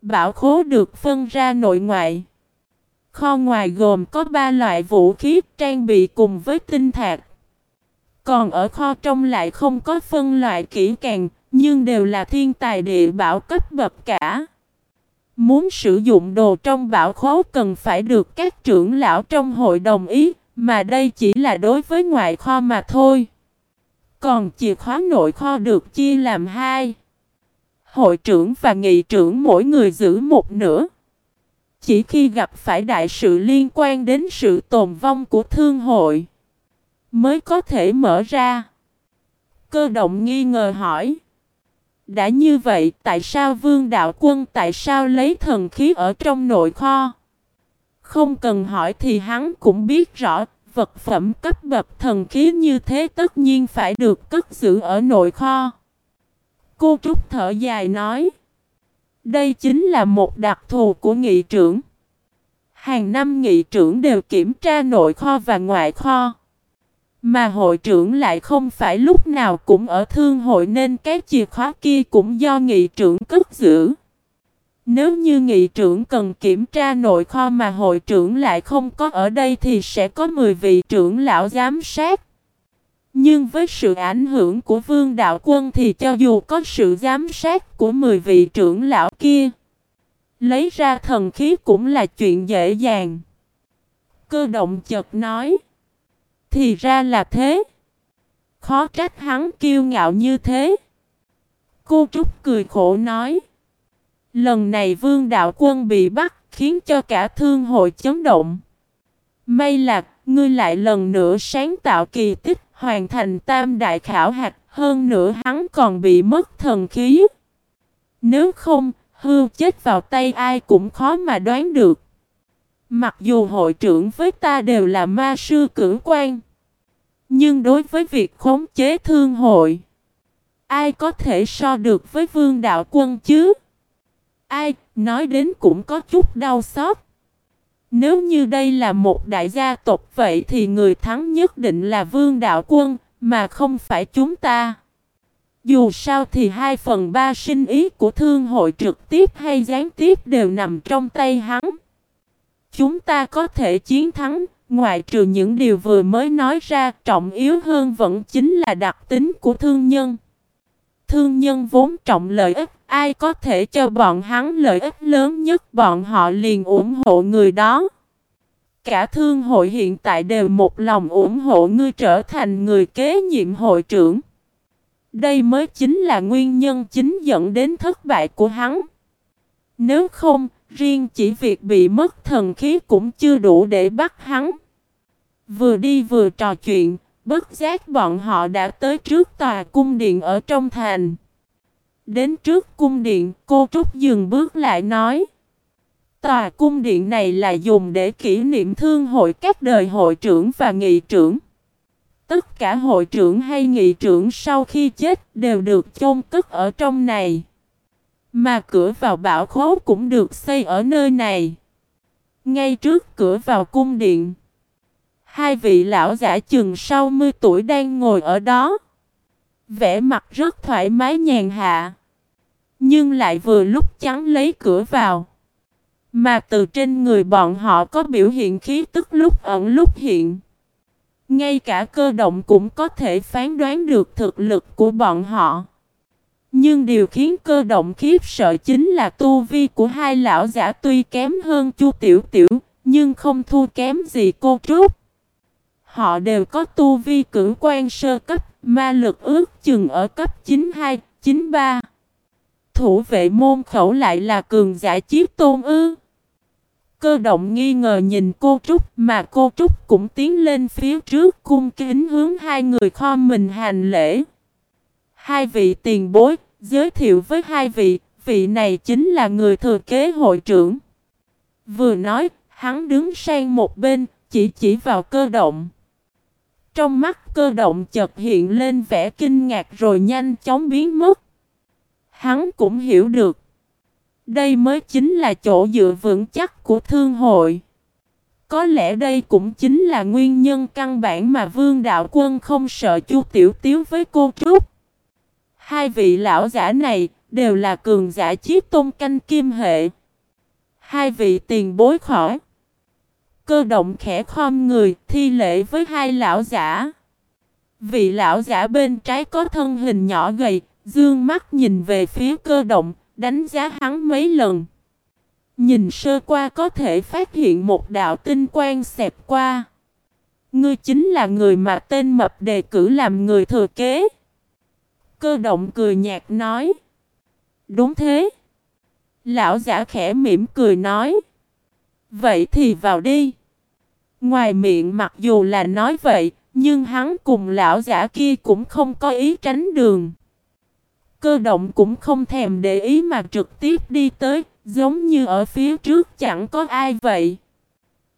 Bảo khố được phân ra nội ngoại. Kho ngoài gồm có 3 loại vũ khí trang bị cùng với tinh thạch. Còn ở kho trong lại không có phân loại kỹ càng, nhưng đều là thiên tài địa bảo cấp bậc cả. Muốn sử dụng đồ trong bảo khố cần phải được các trưởng lão trong hội đồng ý, mà đây chỉ là đối với ngoại kho mà thôi. Còn chìa khóa nội kho được chia làm hai. Hội trưởng và nghị trưởng mỗi người giữ một nửa. Chỉ khi gặp phải đại sự liên quan đến sự tồn vong của thương hội mới có thể mở ra. Cơ động nghi ngờ hỏi. Đã như vậy, tại sao vương đạo quân tại sao lấy thần khí ở trong nội kho? Không cần hỏi thì hắn cũng biết rõ, vật phẩm cấp bậc thần khí như thế tất nhiên phải được cất giữ ở nội kho. Cô Trúc thở dài nói. Đây chính là một đặc thù của nghị trưởng. Hàng năm nghị trưởng đều kiểm tra nội kho và ngoại kho. Mà hội trưởng lại không phải lúc nào cũng ở thương hội nên cái chìa khóa kia cũng do nghị trưởng cất giữ. Nếu như nghị trưởng cần kiểm tra nội kho mà hội trưởng lại không có ở đây thì sẽ có 10 vị trưởng lão giám sát. Nhưng với sự ảnh hưởng của vương đạo quân thì cho dù có sự giám sát của 10 vị trưởng lão kia, lấy ra thần khí cũng là chuyện dễ dàng. Cơ động chợt nói, thì ra là thế. Khó trách hắn kiêu ngạo như thế. Cô Trúc cười khổ nói, lần này vương đạo quân bị bắt khiến cho cả thương hội chấn động. May là ngươi lại lần nữa sáng tạo kỳ tích hoàn thành tam đại khảo hạch, hơn nữa hắn còn bị mất thần khí. Nếu không, hưu chết vào tay ai cũng khó mà đoán được. Mặc dù hội trưởng với ta đều là ma sư cử quan, nhưng đối với việc khống chế thương hội, ai có thể so được với vương đạo quân chứ? Ai, nói đến cũng có chút đau xót. Nếu như đây là một đại gia tộc vậy thì người thắng nhất định là vương đạo quân, mà không phải chúng ta. Dù sao thì hai phần ba sinh ý của thương hội trực tiếp hay gián tiếp đều nằm trong tay hắn. Chúng ta có thể chiến thắng, ngoại trừ những điều vừa mới nói ra, trọng yếu hơn vẫn chính là đặc tính của thương nhân. Thương nhân vốn trọng lợi ích, ai có thể cho bọn hắn lợi ích lớn nhất bọn họ liền ủng hộ người đó. Cả thương hội hiện tại đều một lòng ủng hộ ngươi trở thành người kế nhiệm hội trưởng. Đây mới chính là nguyên nhân chính dẫn đến thất bại của hắn. Nếu không, riêng chỉ việc bị mất thần khí cũng chưa đủ để bắt hắn. Vừa đi vừa trò chuyện, bất giác bọn họ đã tới trước tòa cung điện ở trong thành. Đến trước cung điện, cô Trúc dừng bước lại nói. Tòa cung điện này là dùng để kỷ niệm thương hội các đời hội trưởng và nghị trưởng. Tất cả hội trưởng hay nghị trưởng sau khi chết đều được chôn cất ở trong này. Mà cửa vào bảo khố cũng được xây ở nơi này. Ngay trước cửa vào cung điện. Hai vị lão giả chừng 60 tuổi đang ngồi ở đó. Vẻ mặt rất thoải mái nhàn hạ. Nhưng lại vừa lúc chắn lấy cửa vào. Mà từ trên người bọn họ có biểu hiện khí tức lúc ẩn lúc hiện. Ngay cả cơ động cũng có thể phán đoán được thực lực của bọn họ. Nhưng điều khiến cơ động khiếp sợ chính là tu vi của hai lão giả tuy kém hơn Chu Tiểu Tiểu, nhưng không thua kém gì cô Trúc. Họ đều có tu vi cử quan sơ cấp, ma lực ước chừng ở cấp 92, 93. Thủ vệ môn khẩu lại là cường giả chiếc tôn ư. Cơ động nghi ngờ nhìn cô Trúc mà cô Trúc cũng tiến lên phía trước cung kính hướng hai người kho mình hành lễ. Hai vị tiền bối, giới thiệu với hai vị, vị này chính là người thừa kế hội trưởng. Vừa nói, hắn đứng sang một bên, chỉ chỉ vào cơ động. Trong mắt cơ động chợt hiện lên vẻ kinh ngạc rồi nhanh chóng biến mất. Hắn cũng hiểu được. Đây mới chính là chỗ dựa vững chắc của thương hội. Có lẽ đây cũng chính là nguyên nhân căn bản mà Vương Đạo Quân không sợ Chu Tiểu Tiếu với cô Trúc. Hai vị lão giả này đều là cường giả chiếc tôn canh kim hệ. Hai vị tiền bối khỏi. Cơ động khẽ khom người thi lễ với hai lão giả. Vị lão giả bên trái có thân hình nhỏ gầy, dương mắt nhìn về phía cơ động, đánh giá hắn mấy lần. Nhìn sơ qua có thể phát hiện một đạo tinh quang xẹp qua. Ngươi chính là người mà tên mập đề cử làm người thừa kế. Cơ động cười nhạt nói. Đúng thế. Lão giả khẽ mỉm cười nói. Vậy thì vào đi. Ngoài miệng mặc dù là nói vậy, nhưng hắn cùng lão giả kia cũng không có ý tránh đường. Cơ động cũng không thèm để ý mà trực tiếp đi tới, giống như ở phía trước chẳng có ai vậy.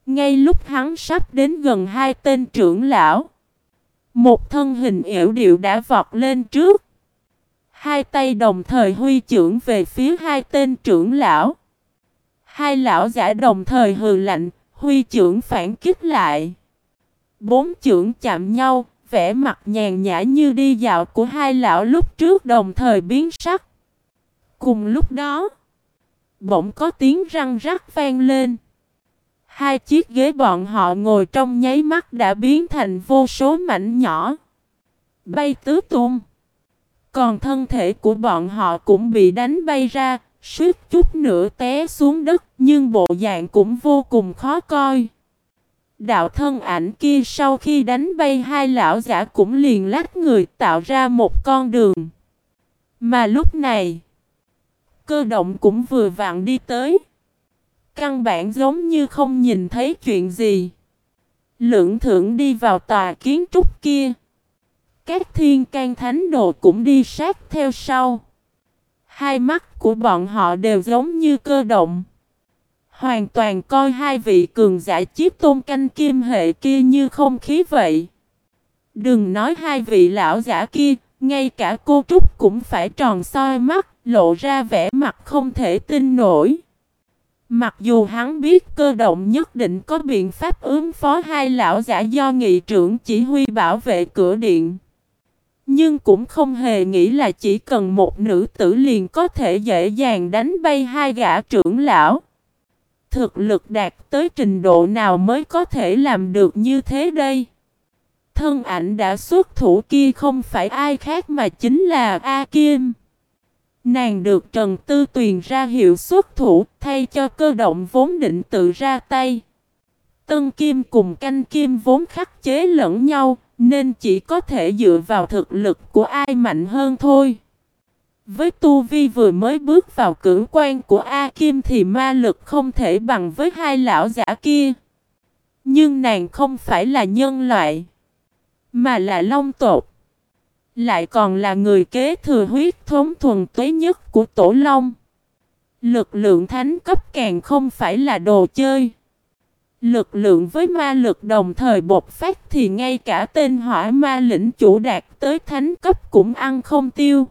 Ngay lúc hắn sắp đến gần hai tên trưởng lão, một thân hình yểu điệu đã vọt lên trước. Hai tay đồng thời huy trưởng về phía hai tên trưởng lão. Hai lão giả đồng thời hừ lạnh, huy trưởng phản kích lại. Bốn trưởng chạm nhau, vẻ mặt nhàn nhã như đi dạo của hai lão lúc trước đồng thời biến sắc. Cùng lúc đó, bỗng có tiếng răng rắc vang lên. Hai chiếc ghế bọn họ ngồi trong nháy mắt đã biến thành vô số mảnh nhỏ. Bay tứ tung. Còn thân thể của bọn họ cũng bị đánh bay ra, suýt chút nữa té xuống đất, nhưng bộ dạng cũng vô cùng khó coi. Đạo thân ảnh kia sau khi đánh bay hai lão giả cũng liền lách người tạo ra một con đường. Mà lúc này, cơ động cũng vừa vặn đi tới. Căn bản giống như không nhìn thấy chuyện gì. lưỡng thượng đi vào tòa kiến trúc kia. Các thiên can thánh đồ cũng đi sát theo sau. Hai mắt của bọn họ đều giống như cơ động. Hoàn toàn coi hai vị cường giả chiếc tôn canh kim hệ kia như không khí vậy. Đừng nói hai vị lão giả kia, ngay cả cô Trúc cũng phải tròn soi mắt, lộ ra vẻ mặt không thể tin nổi. Mặc dù hắn biết cơ động nhất định có biện pháp ứng phó hai lão giả do nghị trưởng chỉ huy bảo vệ cửa điện. Nhưng cũng không hề nghĩ là chỉ cần một nữ tử liền có thể dễ dàng đánh bay hai gã trưởng lão. Thực lực đạt tới trình độ nào mới có thể làm được như thế đây? Thân ảnh đã xuất thủ kia không phải ai khác mà chính là A Kim. Nàng được Trần Tư Tuyền ra hiệu xuất thủ thay cho cơ động vốn định tự ra tay. Tân Kim cùng canh Kim vốn khắc chế lẫn nhau, nên chỉ có thể dựa vào thực lực của ai mạnh hơn thôi. Với tu vi vừa mới bước vào cử quan của A Kim thì ma lực không thể bằng với hai lão giả kia. Nhưng nàng không phải là nhân loại, mà là long tộc. Lại còn là người kế thừa huyết thống thuần tuế nhất của tổ long. Lực lượng thánh cấp càng không phải là đồ chơi. Lực lượng với ma lực đồng thời bộc phát thì ngay cả tên hỏa ma lĩnh chủ đạt tới thánh cấp cũng ăn không tiêu.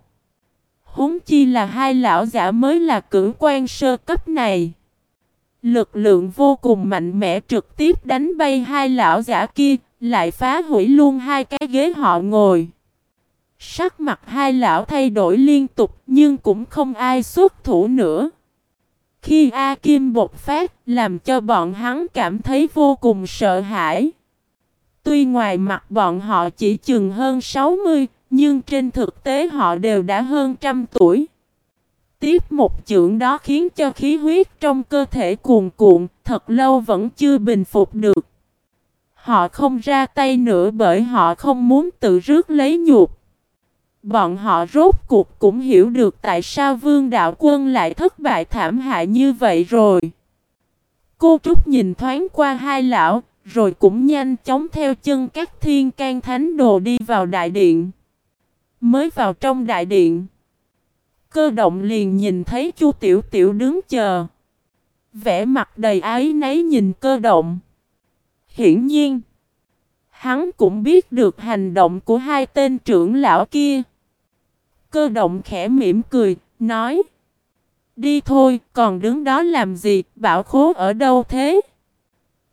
Húng chi là hai lão giả mới là cử quan sơ cấp này. Lực lượng vô cùng mạnh mẽ trực tiếp đánh bay hai lão giả kia, lại phá hủy luôn hai cái ghế họ ngồi. Sắc mặt hai lão thay đổi liên tục nhưng cũng không ai xuất thủ nữa. Khi A Kim bột phát làm cho bọn hắn cảm thấy vô cùng sợ hãi. Tuy ngoài mặt bọn họ chỉ chừng hơn 60, nhưng trên thực tế họ đều đã hơn trăm tuổi. Tiếp một chưởng đó khiến cho khí huyết trong cơ thể cuồn cuộn, thật lâu vẫn chưa bình phục được. Họ không ra tay nữa bởi họ không muốn tự rước lấy nhục. Bọn họ rốt cuộc cũng hiểu được tại sao vương đạo quân lại thất bại thảm hại như vậy rồi. Cô Trúc nhìn thoáng qua hai lão, rồi cũng nhanh chóng theo chân các thiên can thánh đồ đi vào đại điện. Mới vào trong đại điện. Cơ động liền nhìn thấy chu Tiểu Tiểu đứng chờ. Vẻ mặt đầy ái nấy nhìn cơ động. Hiển nhiên. Hắn cũng biết được hành động của hai tên trưởng lão kia. Cơ động khẽ mỉm cười, nói. Đi thôi, còn đứng đó làm gì, bảo khố ở đâu thế?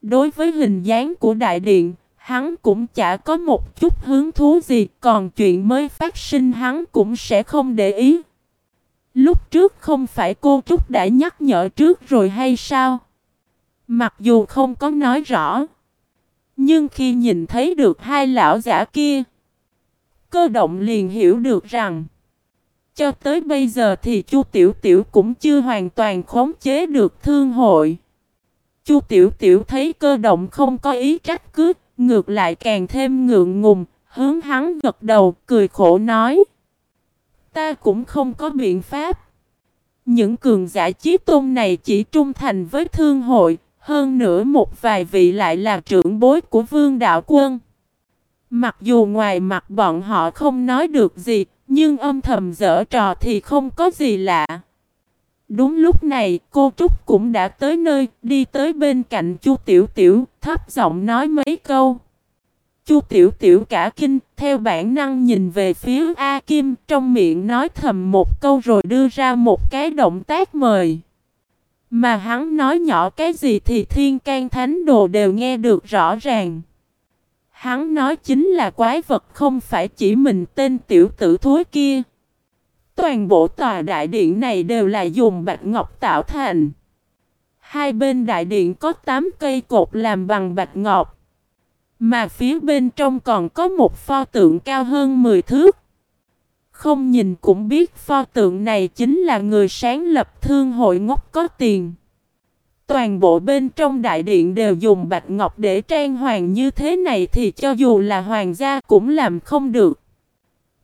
Đối với hình dáng của đại điện, hắn cũng chả có một chút hứng thú gì, còn chuyện mới phát sinh hắn cũng sẽ không để ý. Lúc trước không phải cô Trúc đã nhắc nhở trước rồi hay sao? Mặc dù không có nói rõ, nhưng khi nhìn thấy được hai lão giả kia, cơ động liền hiểu được rằng cho tới bây giờ thì Chu Tiểu Tiểu cũng chưa hoàn toàn khống chế được thương hội. Chu Tiểu Tiểu thấy cơ động không có ý trách cứ, ngược lại càng thêm ngượng ngùng, hướng hắn gật đầu, cười khổ nói. Ta cũng không có biện pháp. Những cường giả chí tôn này chỉ trung thành với thương hội, hơn nữa một vài vị lại là trưởng bối của vương đạo quân. Mặc dù ngoài mặt bọn họ không nói được gì, nhưng âm thầm dở trò thì không có gì lạ. Đúng lúc này, cô Trúc cũng đã tới nơi, đi tới bên cạnh Chu Tiểu Tiểu, thấp giọng nói mấy câu. Chu Tiểu Tiểu cả kinh, theo bản năng nhìn về phía A Kim, trong miệng nói thầm một câu rồi đưa ra một cái động tác mời. Mà hắn nói nhỏ cái gì thì thiên can thánh đồ đều nghe được rõ ràng. Hắn nói chính là quái vật không phải chỉ mình tên tiểu tử thối kia. Toàn bộ tòa đại điện này đều là dùng bạch ngọc tạo thành. Hai bên đại điện có 8 cây cột làm bằng bạch ngọc. Mà phía bên trong còn có một pho tượng cao hơn 10 thước. Không nhìn cũng biết pho tượng này chính là người sáng lập thương hội ngốc có tiền. Toàn bộ bên trong đại điện đều dùng bạch ngọc để trang hoàng như thế này thì cho dù là hoàng gia cũng làm không được.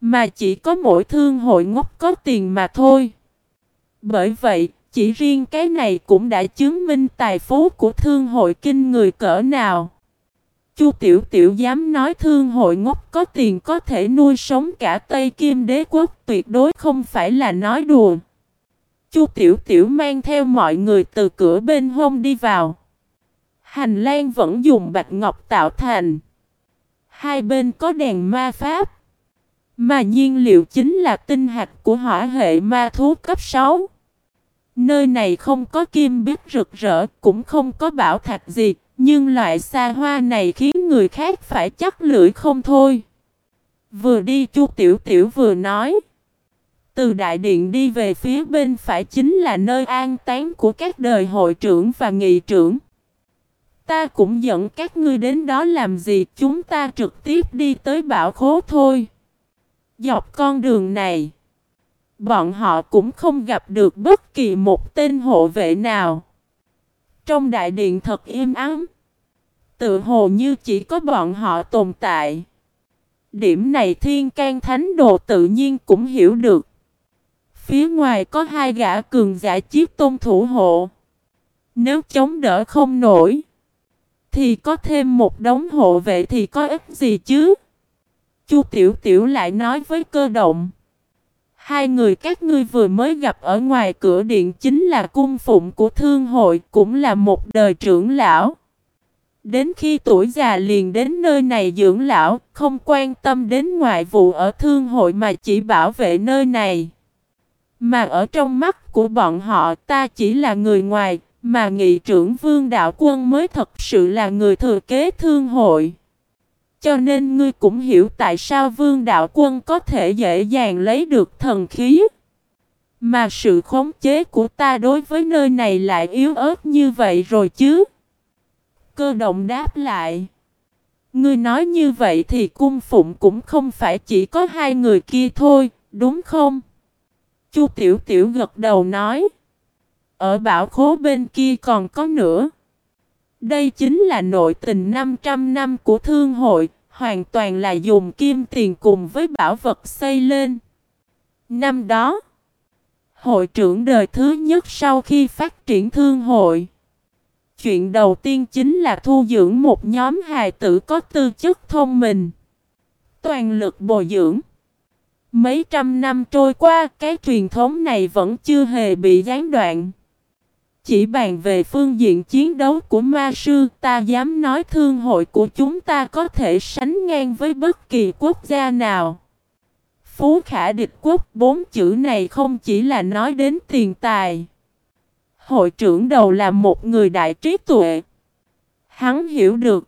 Mà chỉ có mỗi thương hội ngốc có tiền mà thôi. Bởi vậy, chỉ riêng cái này cũng đã chứng minh tài phú của thương hội kinh người cỡ nào. Chu Tiểu Tiểu dám nói thương hội ngốc có tiền có thể nuôi sống cả Tây Kim đế quốc tuyệt đối không phải là nói đùa. Chu Tiểu Tiểu mang theo mọi người từ cửa bên hông đi vào. Hành lang vẫn dùng bạch ngọc tạo thành. Hai bên có đèn ma pháp. Mà nhiên liệu chính là tinh hạt của hỏa hệ ma thú cấp 6. Nơi này không có kim biết rực rỡ, cũng không có bảo thạch gì, nhưng loại xa hoa này khiến người khác phải chắc lưỡi không thôi. Vừa đi Chu Tiểu Tiểu vừa nói. Từ đại điện đi về phía bên phải chính là nơi an táng của các đời hội trưởng và nghị trưởng. Ta cũng dẫn các ngươi đến đó làm gì, chúng ta trực tiếp đi tới bảo khố thôi. Dọc con đường này, bọn họ cũng không gặp được bất kỳ một tên hộ vệ nào. Trong đại điện thật im ắng, tự hồ như chỉ có bọn họ tồn tại. Điểm này thiên can thánh đồ tự nhiên cũng hiểu được. Phía ngoài có hai gã cường giả chiếc tôn thủ hộ. Nếu chống đỡ không nổi, thì có thêm một đống hộ vệ thì có ích gì chứ? Chu Tiểu Tiểu lại nói với cơ động. Hai người các ngươi vừa mới gặp ở ngoài cửa điện chính là cung phụng của thương hội, cũng là một đời trưởng lão. Đến khi tuổi già liền đến nơi này dưỡng lão, không quan tâm đến ngoại vụ ở thương hội mà chỉ bảo vệ nơi này. Mà ở trong mắt của bọn họ ta chỉ là người ngoài, mà nghị trưởng vương đạo quân mới thật sự là người thừa kế thương hội. Cho nên ngươi cũng hiểu tại sao vương đạo quân có thể dễ dàng lấy được thần khí. Mà sự khống chế của ta đối với nơi này lại yếu ớt như vậy rồi chứ. Cơ động đáp lại. Ngươi nói như vậy thì cung phụng cũng không phải chỉ có hai người kia thôi, đúng không? Chu Tiểu Tiểu gật đầu nói. Ở bảo khố bên kia còn có nữa. Đây chính là nội tình 500 năm của thương hội, hoàn toàn là dùng kim tiền cùng với bảo vật xây lên. Năm đó, hội trưởng đời thứ nhất sau khi phát triển thương hội. Chuyện đầu tiên chính là thu dưỡng một nhóm hài tử có tư chất thông minh. Toàn lực bồi dưỡng. Mấy trăm năm trôi qua, cái truyền thống này vẫn chưa hề bị gián đoạn. Chỉ bàn về phương diện chiến đấu của ma sư, ta dám nói thương hội của chúng ta có thể sánh ngang với bất kỳ quốc gia nào. Phú khả địch quốc bốn chữ này không chỉ là nói đến tiền tài. Hội trưởng đầu là một người đại trí tuệ. Hắn hiểu được.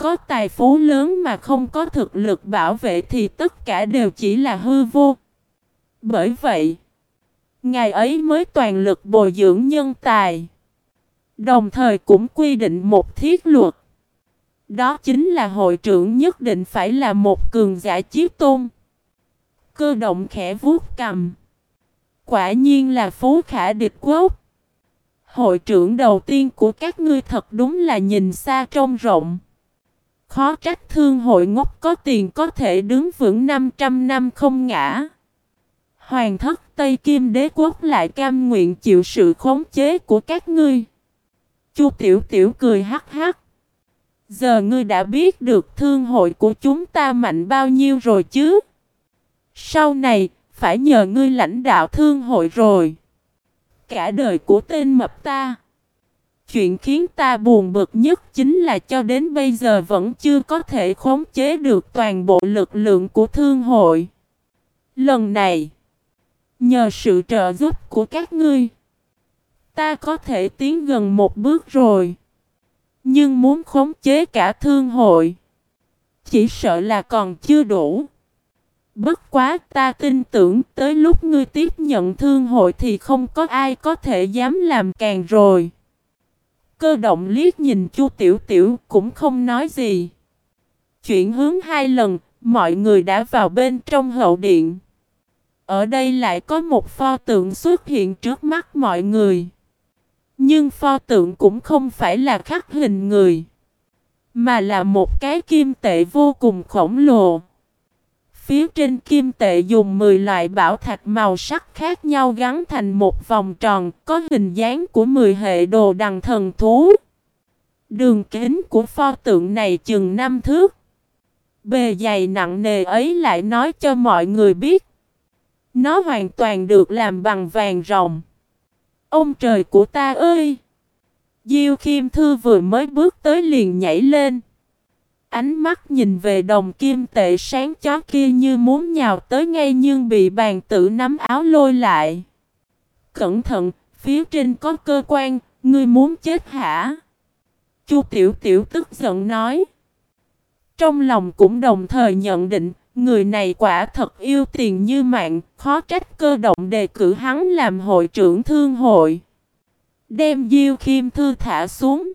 Có tài phú lớn mà không có thực lực bảo vệ thì tất cả đều chỉ là hư vô. Bởi vậy, Ngài ấy mới toàn lực bồi dưỡng nhân tài. Đồng thời cũng quy định một thiết luật. Đó chính là hội trưởng nhất định phải là một cường giả chiếc tôn. Cơ động khẽ vuốt cầm. Quả nhiên là phú khả địch quốc. Hội trưởng đầu tiên của các ngươi thật đúng là nhìn xa trông rộng. Khó trách thương hội ngốc có tiền có thể đứng vững 500 năm không ngã. Hoàng thất Tây Kim đế quốc lại cam nguyện chịu sự khống chế của các ngươi. Chu Tiểu Tiểu cười hắc hắc. Giờ ngươi đã biết được thương hội của chúng ta mạnh bao nhiêu rồi chứ? Sau này, phải nhờ ngươi lãnh đạo thương hội rồi. Cả đời của tên mập ta. Chuyện khiến ta buồn bực nhất chính là cho đến bây giờ vẫn chưa có thể khống chế được toàn bộ lực lượng của thương hội. Lần này, Nhờ sự trợ giúp của các ngươi, ta có thể tiến gần một bước rồi. Nhưng muốn khống chế cả thương hội, chỉ sợ là còn chưa đủ. Bất quá ta tin tưởng tới lúc ngươi tiếp nhận thương hội thì không có ai có thể dám làm càng rồi. Cơ động liếc nhìn Chu Tiểu Tiểu cũng không nói gì. Chuyển hướng hai lần, mọi người đã vào bên trong hậu điện. Ở đây lại có một pho tượng xuất hiện trước mắt mọi người. Nhưng pho tượng cũng không phải là khắc hình người. Mà là một cái kim tệ vô cùng khổng lồ. Phía trên kim tệ dùng 10 loại bảo thạch màu sắc khác nhau gắn thành một vòng tròn, có hình dáng của 10 hệ đồ đằng thần thú. Đường kính của pho tượng này chừng năm thước. Bề dày nặng nề ấy lại nói cho mọi người biết nó hoàn toàn được làm bằng vàng rồng. Ông trời của ta ơi! Diêu Khiêm Thư vừa mới bước tới liền nhảy lên. Ánh mắt nhìn về đồng kim tệ sáng chó kia như muốn nhào tới ngay nhưng bị bàn tử nắm áo lôi lại. Cẩn thận, phía trên có cơ quan, ngươi muốn chết hả? Chu Tiểu Tiểu tức giận nói. Trong lòng cũng đồng thời nhận định Người này quả thật yêu tiền như mạng, khó trách cơ động đề cử hắn làm hội trưởng thương hội. Đem Diêu Khiêm Thư thả xuống.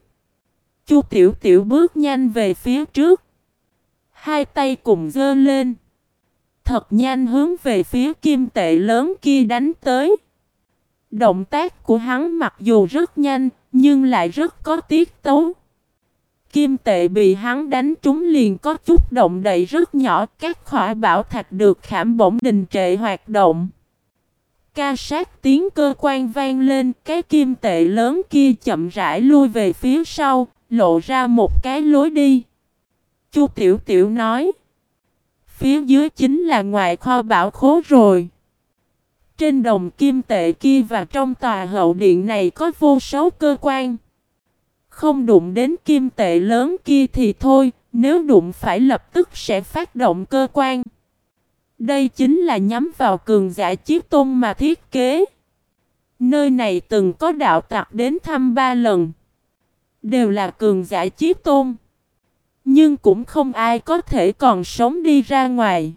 Chu Tiểu Tiểu bước nhanh về phía trước. Hai tay cùng dơ lên. Thật nhanh hướng về phía kim tệ lớn kia đánh tới. Động tác của hắn mặc dù rất nhanh, nhưng lại rất có tiết tấu. Kim tệ bị hắn đánh trúng liền có chút động đậy rất nhỏ, các khỏa bảo thạch được khảm bổng đình trệ hoạt động. Ca sát tiếng cơ quan vang lên, cái kim tệ lớn kia chậm rãi lui về phía sau, lộ ra một cái lối đi. Chu Tiểu Tiểu nói, phía dưới chính là ngoài kho bảo khố rồi. Trên đồng kim tệ kia và trong tòa hậu điện này có vô số cơ quan. Không đụng đến kim tệ lớn kia thì thôi, nếu đụng phải lập tức sẽ phát động cơ quan. Đây chính là nhắm vào cường giả chiếc tôn mà thiết kế. Nơi này từng có đạo tặc đến thăm ba lần. Đều là cường giả chí tôn. Nhưng cũng không ai có thể còn sống đi ra ngoài.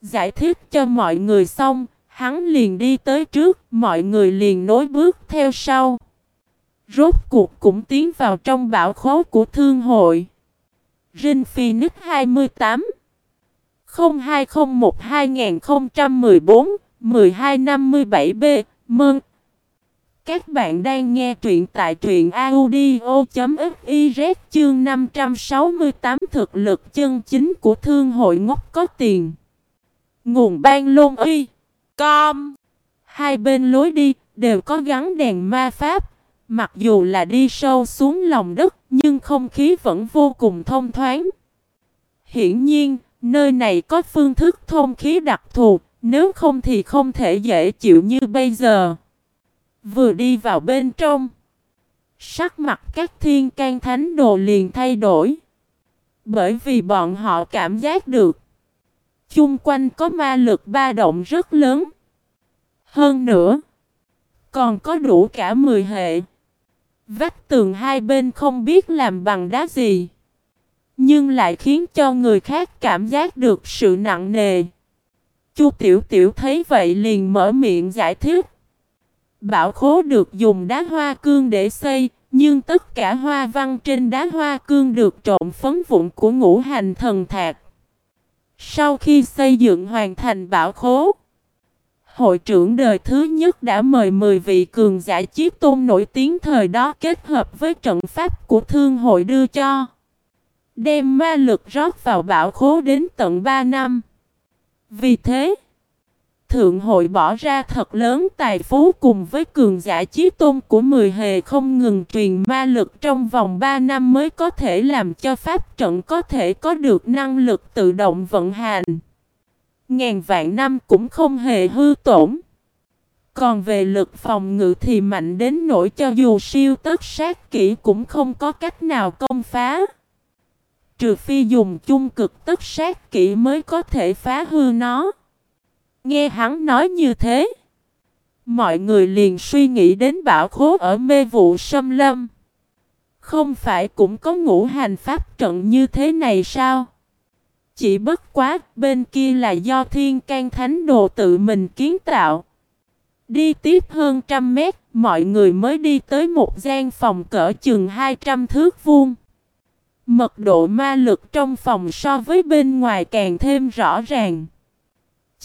Giải thích cho mọi người xong, hắn liền đi tới trước, mọi người liền nối bước theo sau. Rốt cuộc cũng tiến vào trong bảo khố của thương hội. Rin Phoenix 28 0201 2014 1257B Mơn các bạn đang nghe truyện tại truyện audio.fiz chương 568 thực lực chân chính của thương hội ngốc có tiền. Nguồn ban lôn uy, Com. Hai bên lối đi đều có gắn đèn ma pháp. Mặc dù là đi sâu xuống lòng đất nhưng không khí vẫn vô cùng thông thoáng. Hiển nhiên, nơi này có phương thức thông khí đặc thù, nếu không thì không thể dễ chịu như bây giờ. Vừa đi vào bên trong, sắc mặt các thiên can thánh đồ liền thay đổi. Bởi vì bọn họ cảm giác được, chung quanh có ma lực ba động rất lớn. Hơn nữa, còn có đủ cả 10 hệ. Vách tường hai bên không biết làm bằng đá gì. Nhưng lại khiến cho người khác cảm giác được sự nặng nề. Chu Tiểu Tiểu thấy vậy liền mở miệng giải thích. Bảo khố được dùng đá hoa cương để xây, nhưng tất cả hoa văn trên đá hoa cương được trộn phấn vụn của ngũ hành thần thạc. Sau khi xây dựng hoàn thành bảo khố, Hội trưởng đời thứ nhất đã mời 10 vị cường giả chiếc tôn nổi tiếng thời đó kết hợp với trận pháp của thương hội đưa cho. Đem ma lực rót vào bảo khố đến tận 3 năm. Vì thế, Thượng hội bỏ ra thật lớn tài phú cùng với cường giả chí tôn của 10 hề không ngừng truyền ma lực trong vòng 3 năm mới có thể làm cho pháp trận có thể có được năng lực tự động vận hành. Ngàn vạn năm cũng không hề hư tổn. Còn về lực phòng ngự thì mạnh đến nỗi cho dù siêu tất sát kỹ cũng không có cách nào công phá. Trừ phi dùng chung cực tất sát kỹ mới có thể phá hư nó. Nghe hắn nói như thế. Mọi người liền suy nghĩ đến bảo khố ở mê vụ sâm lâm. Không phải cũng có ngũ hành pháp trận như thế này sao? Chỉ bất quá, bên kia là do thiên can thánh đồ tự mình kiến tạo. Đi tiếp hơn trăm mét, mọi người mới đi tới một gian phòng cỡ chừng 200 thước vuông. Mật độ ma lực trong phòng so với bên ngoài càng thêm rõ ràng.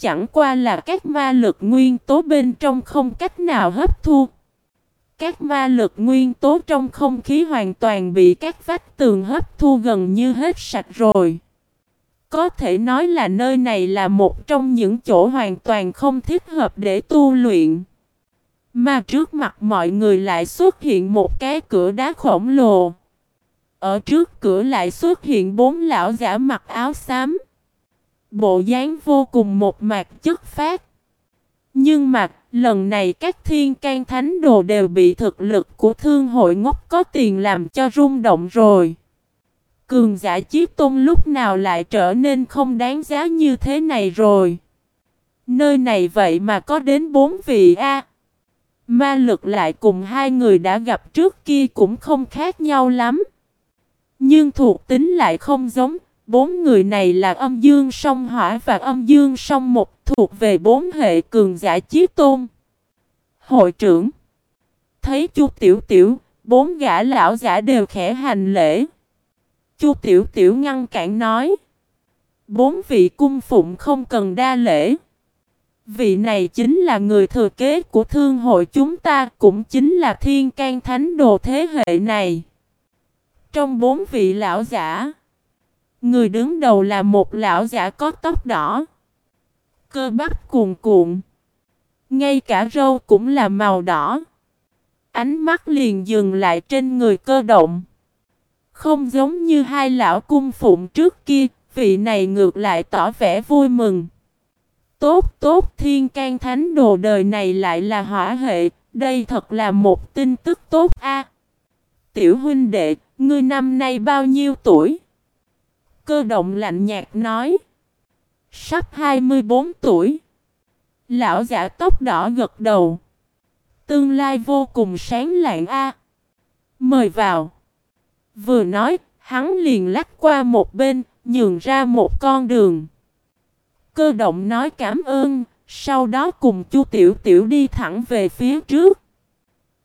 Chẳng qua là các ma lực nguyên tố bên trong không cách nào hấp thu. Các ma lực nguyên tố trong không khí hoàn toàn bị các vách tường hấp thu gần như hết sạch rồi. Có thể nói là nơi này là một trong những chỗ hoàn toàn không thích hợp để tu luyện. Mà trước mặt mọi người lại xuất hiện một cái cửa đá khổng lồ. Ở trước cửa lại xuất hiện bốn lão giả mặc áo xám. Bộ dáng vô cùng một mạc chất phát. Nhưng mà, lần này các thiên can thánh đồ đều bị thực lực của thương hội ngốc có tiền làm cho rung động rồi. Cường giả chiếc tôn lúc nào lại trở nên không đáng giá như thế này rồi. Nơi này vậy mà có đến bốn vị A. Ma lực lại cùng hai người đã gặp trước kia cũng không khác nhau lắm. Nhưng thuộc tính lại không giống. Bốn người này là âm dương song hỏa và âm dương song một thuộc về bốn hệ cường giả chí tôn. Hội trưởng Thấy chu tiểu tiểu, bốn gã lão giả đều khẽ hành lễ. Chu Tiểu Tiểu ngăn cản nói. Bốn vị cung phụng không cần đa lễ. Vị này chính là người thừa kế của thương hội chúng ta, cũng chính là thiên can thánh đồ thế hệ này. Trong bốn vị lão giả, người đứng đầu là một lão giả có tóc đỏ, cơ bắp cuồn cuộn, ngay cả râu cũng là màu đỏ. Ánh mắt liền dừng lại trên người cơ động. Không giống như hai lão cung phụng trước kia, vị này ngược lại tỏ vẻ vui mừng. Tốt tốt thiên can thánh đồ đời này lại là hỏa hệ, đây thật là một tin tức tốt a. Tiểu huynh đệ, ngươi năm nay bao nhiêu tuổi? Cơ động lạnh nhạt nói. Sắp 24 tuổi. Lão giả tóc đỏ gật đầu. Tương lai vô cùng sáng lạng a. Mời vào. Vừa nói, hắn liền lách qua một bên, nhường ra một con đường. Cơ động nói cảm ơn, sau đó cùng Chu Tiểu Tiểu đi thẳng về phía trước.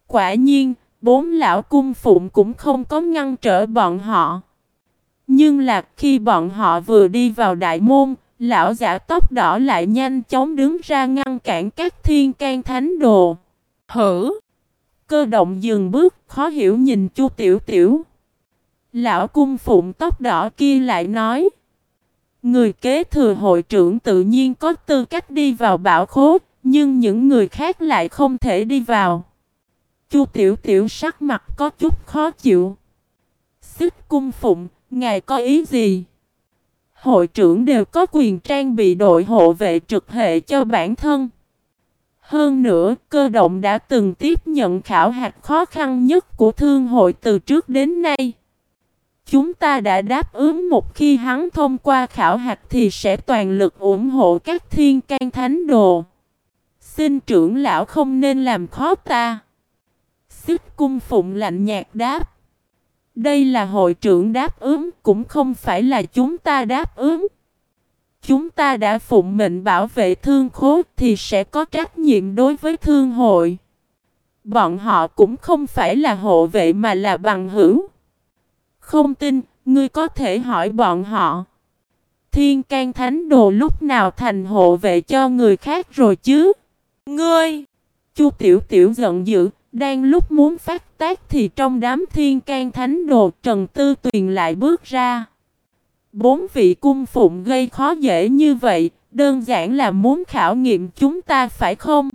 Quả nhiên, bốn lão cung phụng cũng không có ngăn trở bọn họ. Nhưng là khi bọn họ vừa đi vào đại môn, lão giả tóc đỏ lại nhanh chóng đứng ra ngăn cản các thiên can thánh đồ. Hử! Cơ động dừng bước, khó hiểu nhìn Chu Tiểu Tiểu. Lão cung phụng tóc đỏ kia lại nói. Người kế thừa hội trưởng tự nhiên có tư cách đi vào bảo khố, nhưng những người khác lại không thể đi vào. Chu Tiểu Tiểu sắc mặt có chút khó chịu. Xích cung phụng, ngài có ý gì? Hội trưởng đều có quyền trang bị đội hộ vệ trực hệ cho bản thân. Hơn nữa, cơ động đã từng tiếp nhận khảo hạt khó khăn nhất của thương hội từ trước đến nay. Chúng ta đã đáp ứng một khi hắn thông qua khảo hạt thì sẽ toàn lực ủng hộ các thiên can thánh đồ. Xin trưởng lão không nên làm khó ta. Xích cung phụng lạnh nhạt đáp. Đây là hội trưởng đáp ứng cũng không phải là chúng ta đáp ứng. Chúng ta đã phụng mệnh bảo vệ thương khố thì sẽ có trách nhiệm đối với thương hội. Bọn họ cũng không phải là hộ vệ mà là bằng hữu. Không tin, ngươi có thể hỏi bọn họ. Thiên can thánh đồ lúc nào thành hộ vệ cho người khác rồi chứ? Ngươi! Chu Tiểu Tiểu giận dữ, đang lúc muốn phát tác thì trong đám thiên can thánh đồ Trần Tư Tuyền lại bước ra. Bốn vị cung phụng gây khó dễ như vậy, đơn giản là muốn khảo nghiệm chúng ta phải không?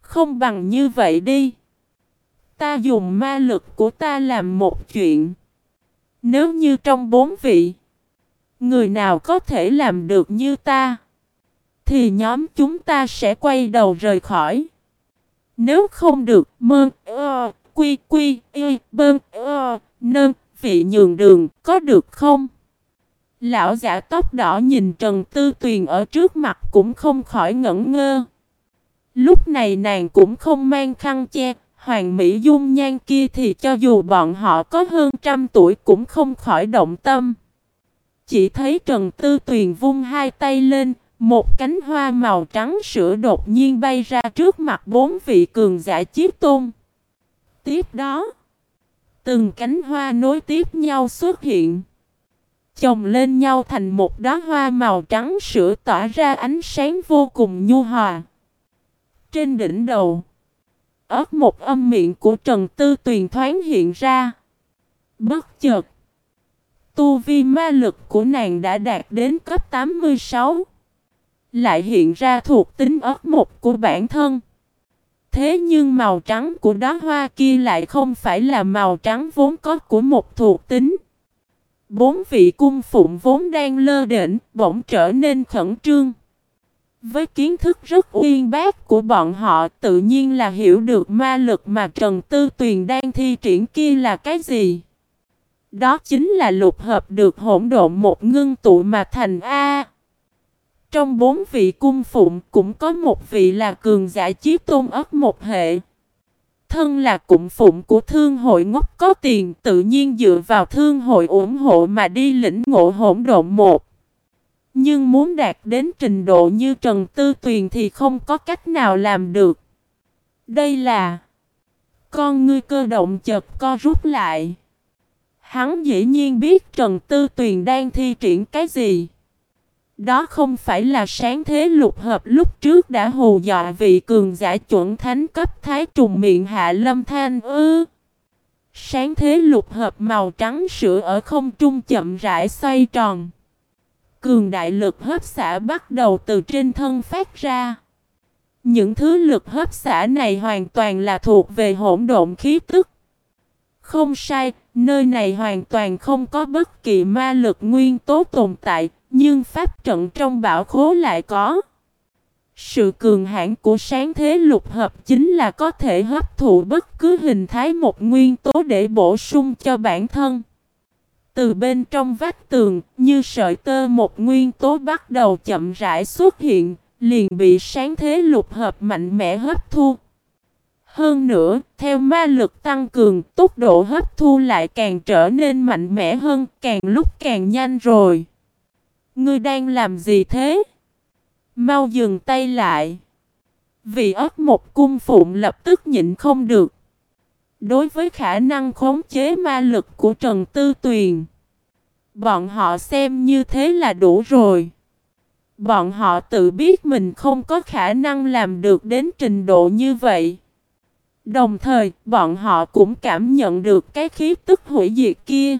Không bằng như vậy đi. Ta dùng ma lực của ta làm một chuyện. Nếu như trong bốn vị, người nào có thể làm được như ta, thì nhóm chúng ta sẽ quay đầu rời khỏi. Nếu không được, mơ, ơ, quy, quy, y, bơ, ơ, nơn, vị nhường đường, có được không? Lão giả tóc đỏ nhìn Trần Tư Tuyền ở trước mặt cũng không khỏi ngẩn ngơ. Lúc này nàng cũng không mang khăn che, Hoàng Mỹ Dung nhan kia thì cho dù bọn họ có hơn trăm tuổi cũng không khỏi động tâm. Chỉ thấy Trần Tư Tuyền vung hai tay lên, một cánh hoa màu trắng sữa đột nhiên bay ra trước mặt bốn vị cường giả chiếc tôn. Tiếp đó, từng cánh hoa nối tiếp nhau xuất hiện. Chồng lên nhau thành một đóa hoa màu trắng sữa tỏa ra ánh sáng vô cùng nhu hòa. Trên đỉnh đầu, ớt một âm miệng của Trần Tư Tuyền thoáng hiện ra. Bất chợt, tu vi ma lực của nàng đã đạt đến cấp 86 lại hiện ra thuộc tính ớt một của bản thân. Thế nhưng màu trắng của đóa hoa kia lại không phải là màu trắng vốn có của một thuộc tính. Bốn vị cung phụng vốn đang lơ đỉnh, bỗng trở nên khẩn trương. Với kiến thức rất uyên bác của bọn họ tự nhiên là hiểu được ma lực mà Trần Tư Tuyền đang thi triển kia là cái gì. Đó chính là lục hợp được hỗn độn một ngưng tụ mà thành A. Trong bốn vị cung phụng cũng có một vị là cường giả chí tôn ấp một hệ. Thân là cung phụng của thương hội ngốc có tiền, tự nhiên dựa vào thương hội ủng hộ mà đi lĩnh ngộ hỗn độn một. Nhưng muốn đạt đến trình độ như Trần Tư Tuyền thì không có cách nào làm được. Đây là, Con ngươi cơ động chợt co rút lại. Hắn dĩ nhiên biết Trần Tư Tuyền đang thi triển cái gì. Đó không phải là sáng thế lục hợp lúc trước đã hù dọa vị cường giả chuẩn thánh cấp thái trùng miệng hạ lâm thanh ư. Sáng thế lục hợp màu trắng sữa ở không trung chậm rãi xoay tròn. Cường đại lực hấp xả bắt đầu từ trên thân phát ra. Những thứ lực hấp xả này hoàn toàn là thuộc về hỗn độn khí tức. Không sai, nơi này hoàn toàn không có bất kỳ ma lực nguyên tố tồn tại, nhưng pháp trận trong bảo khố lại có. Sự cường hãn của sáng thế lục hợp chính là có thể hấp thụ bất cứ hình thái một nguyên tố để bổ sung cho bản thân. Từ bên trong vách tường, như sợi tơ một nguyên tố bắt đầu chậm rãi xuất hiện, liền bị sáng thế lục hợp mạnh mẽ hấp thu. Hơn nữa, theo ma lực tăng cường, tốc độ hấp thu lại càng trở nên mạnh mẽ hơn, càng lúc càng nhanh rồi. Ngươi đang làm gì thế? Mau dừng tay lại. Vì ớt một cung phụng lập tức nhịn không được. Đối với khả năng khống chế ma lực của Trần Tư Tuyền, bọn họ xem như thế là đủ rồi. Bọn họ tự biết mình không có khả năng làm được đến trình độ như vậy. Đồng thời, bọn họ cũng cảm nhận được cái khí tức hủy diệt kia.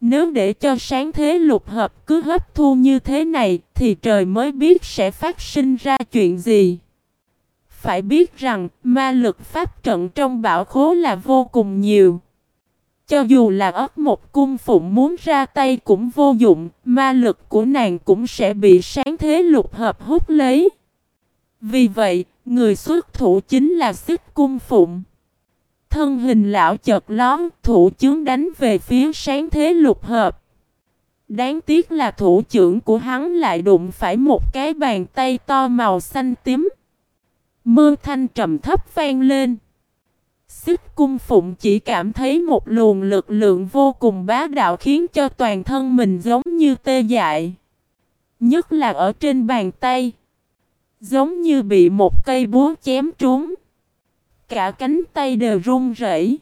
Nếu để cho sáng thế lục hợp cứ hấp thu như thế này, thì trời mới biết sẽ phát sinh ra chuyện gì. Phải biết rằng, ma lực pháp trận trong bảo khố là vô cùng nhiều. Cho dù là ớt một cung phụng muốn ra tay cũng vô dụng, ma lực của nàng cũng sẽ bị sáng thế lục hợp hút lấy. Vì vậy, người xuất thủ chính là xích cung phụng. Thân hình lão chợt lón, thủ chướng đánh về phía sáng thế lục hợp. Đáng tiếc là thủ trưởng của hắn lại đụng phải một cái bàn tay to màu xanh tím. Mưa thanh trầm thấp vang lên. Xích cung phụng chỉ cảm thấy một luồng lực lượng vô cùng bá đạo khiến cho toàn thân mình giống như tê dại. Nhất là ở trên bàn tay. Giống như bị một cây búa chém trúng. Cả cánh tay đều run rẩy.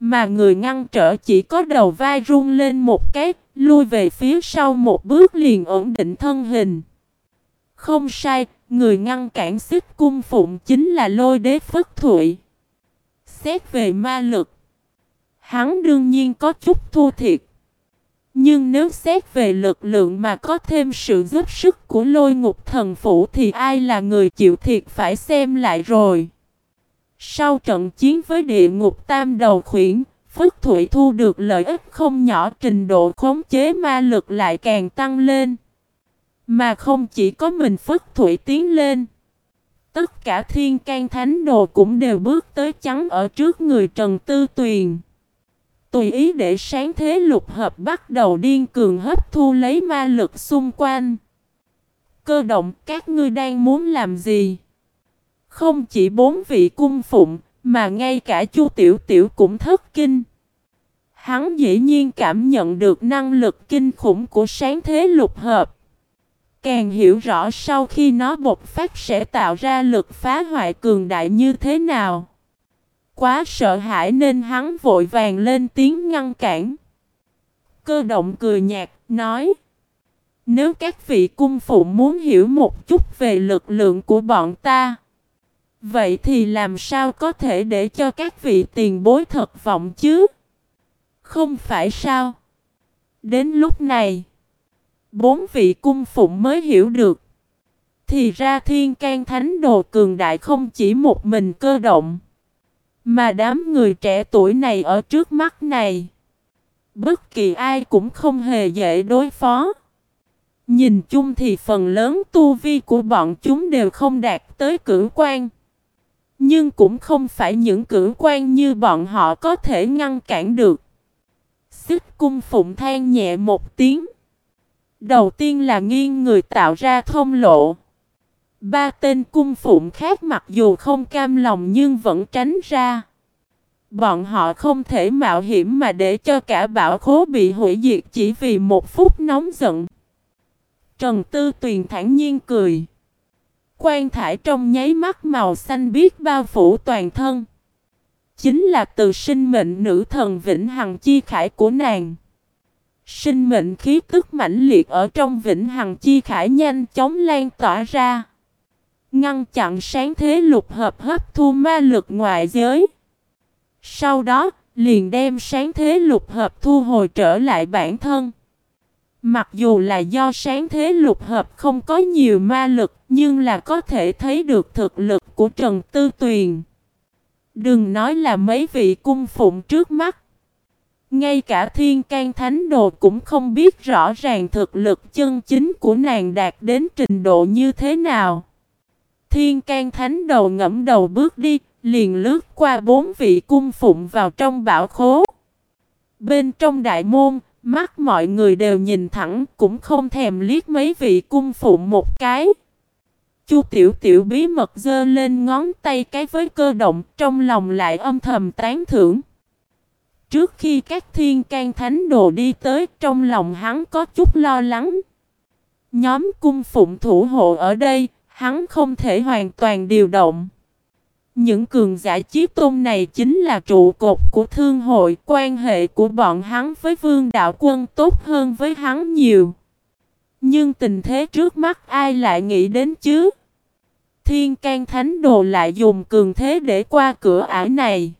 Mà người ngăn trở chỉ có đầu vai run lên một cái, lui về phía sau một bước liền ổn định thân hình. Không sai, người ngăn cản xích cung phụng chính là lôi đế phất thụy. Xét về ma lực, hắn đương nhiên có chút thua thiệt. Nhưng nếu xét về lực lượng mà có thêm sự giúp sức của lôi ngục thần phủ thì ai là người chịu thiệt phải xem lại rồi. Sau trận chiến với địa ngục tam đầu khuyển, Phất Thụy thu được lợi ích không nhỏ trình độ khống chế ma lực lại càng tăng lên. Mà không chỉ có mình Phất Thụy tiến lên. Tất cả thiên can thánh đồ cũng đều bước tới chắn ở trước người Trần Tư Tuyền. Tùy ý để sáng thế lục hợp bắt đầu điên cường hấp thu lấy ma lực xung quanh. Cơ động các ngươi đang muốn làm gì? Không chỉ bốn vị cung phụng, mà ngay cả Chu Tiểu Tiểu cũng thất kinh. Hắn dĩ nhiên cảm nhận được năng lực kinh khủng của sáng thế lục hợp. Càng hiểu rõ sau khi nó bộc phát sẽ tạo ra lực phá hoại cường đại như thế nào. Quá sợ hãi nên hắn vội vàng lên tiếng ngăn cản. Cơ động cười nhạt, nói. Nếu các vị cung phụ muốn hiểu một chút về lực lượng của bọn ta. Vậy thì làm sao có thể để cho các vị tiền bối thật vọng chứ? Không phải sao? Đến lúc này, bốn vị cung phụng mới hiểu được. Thì ra thiên can thánh đồ cường đại không chỉ một mình cơ động. Mà đám người trẻ tuổi này ở trước mắt này. Bất kỳ ai cũng không hề dễ đối phó. Nhìn chung thì phần lớn tu vi của bọn chúng đều không đạt tới cử quan. Nhưng cũng không phải những cử quan như bọn họ có thể ngăn cản được. Xích cung phụng than nhẹ một tiếng. Đầu tiên là nghiêng người tạo ra thông lộ. Ba tên cung phụng khác mặc dù không cam lòng nhưng vẫn tránh ra. Bọn họ không thể mạo hiểm mà để cho cả bảo khố bị hủy diệt chỉ vì một phút nóng giận. Trần Tư Tuyền thản nhiên cười. Quan thải trong nháy mắt màu xanh biết bao phủ toàn thân. Chính là từ sinh mệnh nữ thần vĩnh hằng chi khải của nàng. Sinh mệnh khí tức mãnh liệt ở trong vĩnh hằng chi khải nhanh chóng lan tỏa ra. Ngăn chặn sáng thế lục hợp hấp thu ma lực ngoại giới. Sau đó, liền đem sáng thế lục hợp thu hồi trở lại bản thân. Mặc dù là do sáng thế lục hợp không có nhiều ma lực, nhưng là có thể thấy được thực lực của Trần Tư Tuyền. Đừng nói là mấy vị cung phụng trước mắt. Ngay cả thiên can thánh đồ cũng không biết rõ ràng thực lực chân chính của nàng đạt đến trình độ như thế nào. Thiên can thánh đầu ngẫm đầu bước đi, liền lướt qua bốn vị cung phụng vào trong bảo khố. Bên trong đại môn, mắt mọi người đều nhìn thẳng, cũng không thèm liếc mấy vị cung phụ một cái. Chu Tiểu Tiểu bí mật giơ lên ngón tay cái với cơ động, trong lòng lại âm thầm tán thưởng. Trước khi các thiên can thánh đồ đi tới, trong lòng hắn có chút lo lắng. Nhóm cung phụng thủ hộ ở đây, hắn không thể hoàn toàn điều động. Những cường giả chí tôn này chính là trụ cột của thương hội, quan hệ của bọn hắn với vương đạo quân tốt hơn với hắn nhiều. Nhưng tình thế trước mắt ai lại nghĩ đến chứ? Thiên can thánh đồ lại dùng cường thế để qua cửa ải này.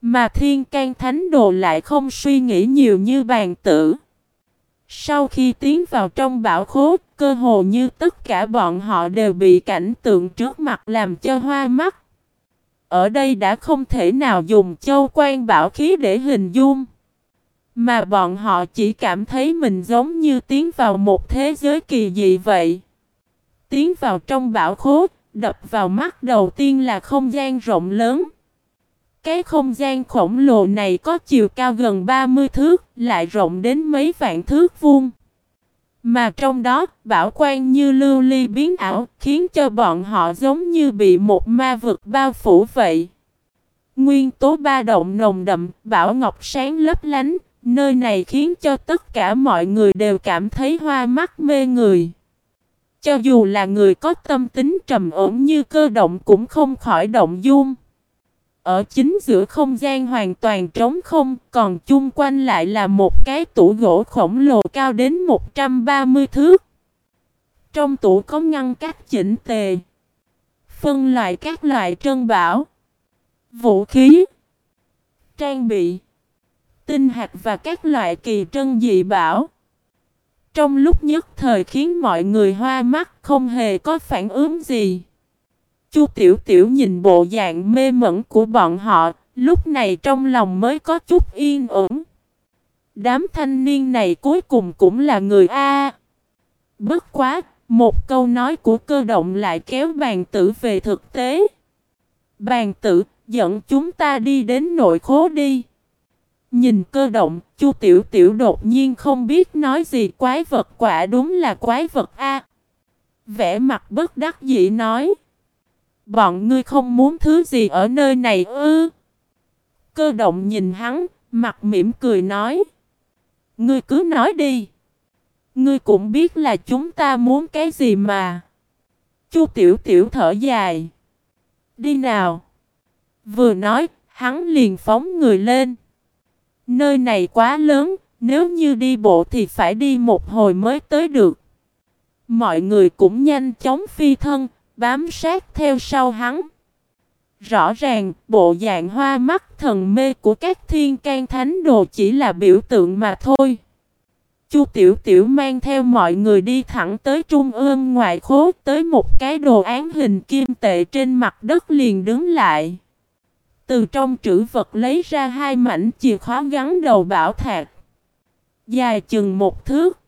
Mà thiên can thánh đồ lại không suy nghĩ nhiều như bàn tử. Sau khi tiến vào trong bảo khố, cơ hồ như tất cả bọn họ đều bị cảnh tượng trước mặt làm cho hoa mắt. Ở đây đã không thể nào dùng châu quan bảo khí để hình dung. Mà bọn họ chỉ cảm thấy mình giống như tiến vào một thế giới kỳ dị vậy. Tiến vào trong bảo khố, đập vào mắt đầu tiên là không gian rộng lớn. Cái không gian khổng lồ này có chiều cao gần 30 thước, lại rộng đến mấy vạn thước vuông. Mà trong đó, bảo quan như lưu ly biến ảo, khiến cho bọn họ giống như bị một ma vực bao phủ vậy. Nguyên tố ba động nồng đậm, bảo ngọc sáng lấp lánh, nơi này khiến cho tất cả mọi người đều cảm thấy hoa mắt mê người. Cho dù là người có tâm tính trầm ổn như cơ động cũng không khỏi động dung. Ở chính giữa không gian hoàn toàn trống không, còn chung quanh lại là một cái tủ gỗ khổng lồ cao đến 130 thước. Trong tủ có ngăn cách chỉnh tề. Phân loại các loại trân bảo, vũ khí, trang bị, tinh hạt và các loại kỳ trân dị bảo. Trong lúc nhất thời khiến mọi người hoa mắt không hề có phản ứng gì. Chu Tiểu Tiểu nhìn bộ dạng mê mẩn của bọn họ, lúc này trong lòng mới có chút yên ổn. Đám thanh niên này cuối cùng cũng là người A. Bất quá, một câu nói của cơ động lại kéo bàn tử về thực tế. Bàn tử, dẫn chúng ta đi đến nội khố đi. Nhìn cơ động, Chu Tiểu Tiểu đột nhiên không biết nói gì quái vật quả đúng là quái vật A. Vẻ mặt bất đắc dĩ nói. Bọn ngươi không muốn thứ gì ở nơi này ư? Cơ động nhìn hắn, mặt mỉm cười nói. Ngươi cứ nói đi. Ngươi cũng biết là chúng ta muốn cái gì mà. Chu tiểu tiểu thở dài. Đi nào. Vừa nói, hắn liền phóng người lên. Nơi này quá lớn, nếu như đi bộ thì phải đi một hồi mới tới được. Mọi người cũng nhanh chóng phi thân, bám sát theo sau hắn. Rõ ràng, bộ dạng hoa mắt thần mê của các thiên can thánh đồ chỉ là biểu tượng mà thôi. Chu Tiểu Tiểu mang theo mọi người đi thẳng tới trung ương ngoại khố tới một cái đồ án hình kim tệ trên mặt đất liền đứng lại. Từ trong trữ vật lấy ra hai mảnh chìa khóa gắn đầu bảo thạc. Dài chừng một thước.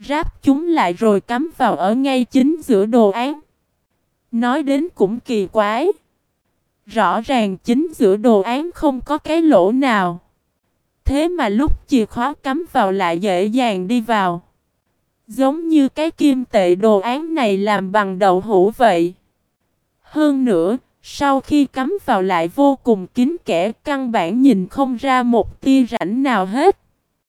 Ráp chúng lại rồi cắm vào ở ngay chính giữa đồ án. Nói đến cũng kỳ quái. Rõ ràng chính giữa đồ án không có cái lỗ nào. Thế mà lúc chìa khóa cắm vào lại dễ dàng đi vào. Giống như cái kim tệ đồ án này làm bằng đậu hũ vậy. Hơn nữa, sau khi cắm vào lại vô cùng kín kẽ căn bản nhìn không ra một tia rãnh nào hết.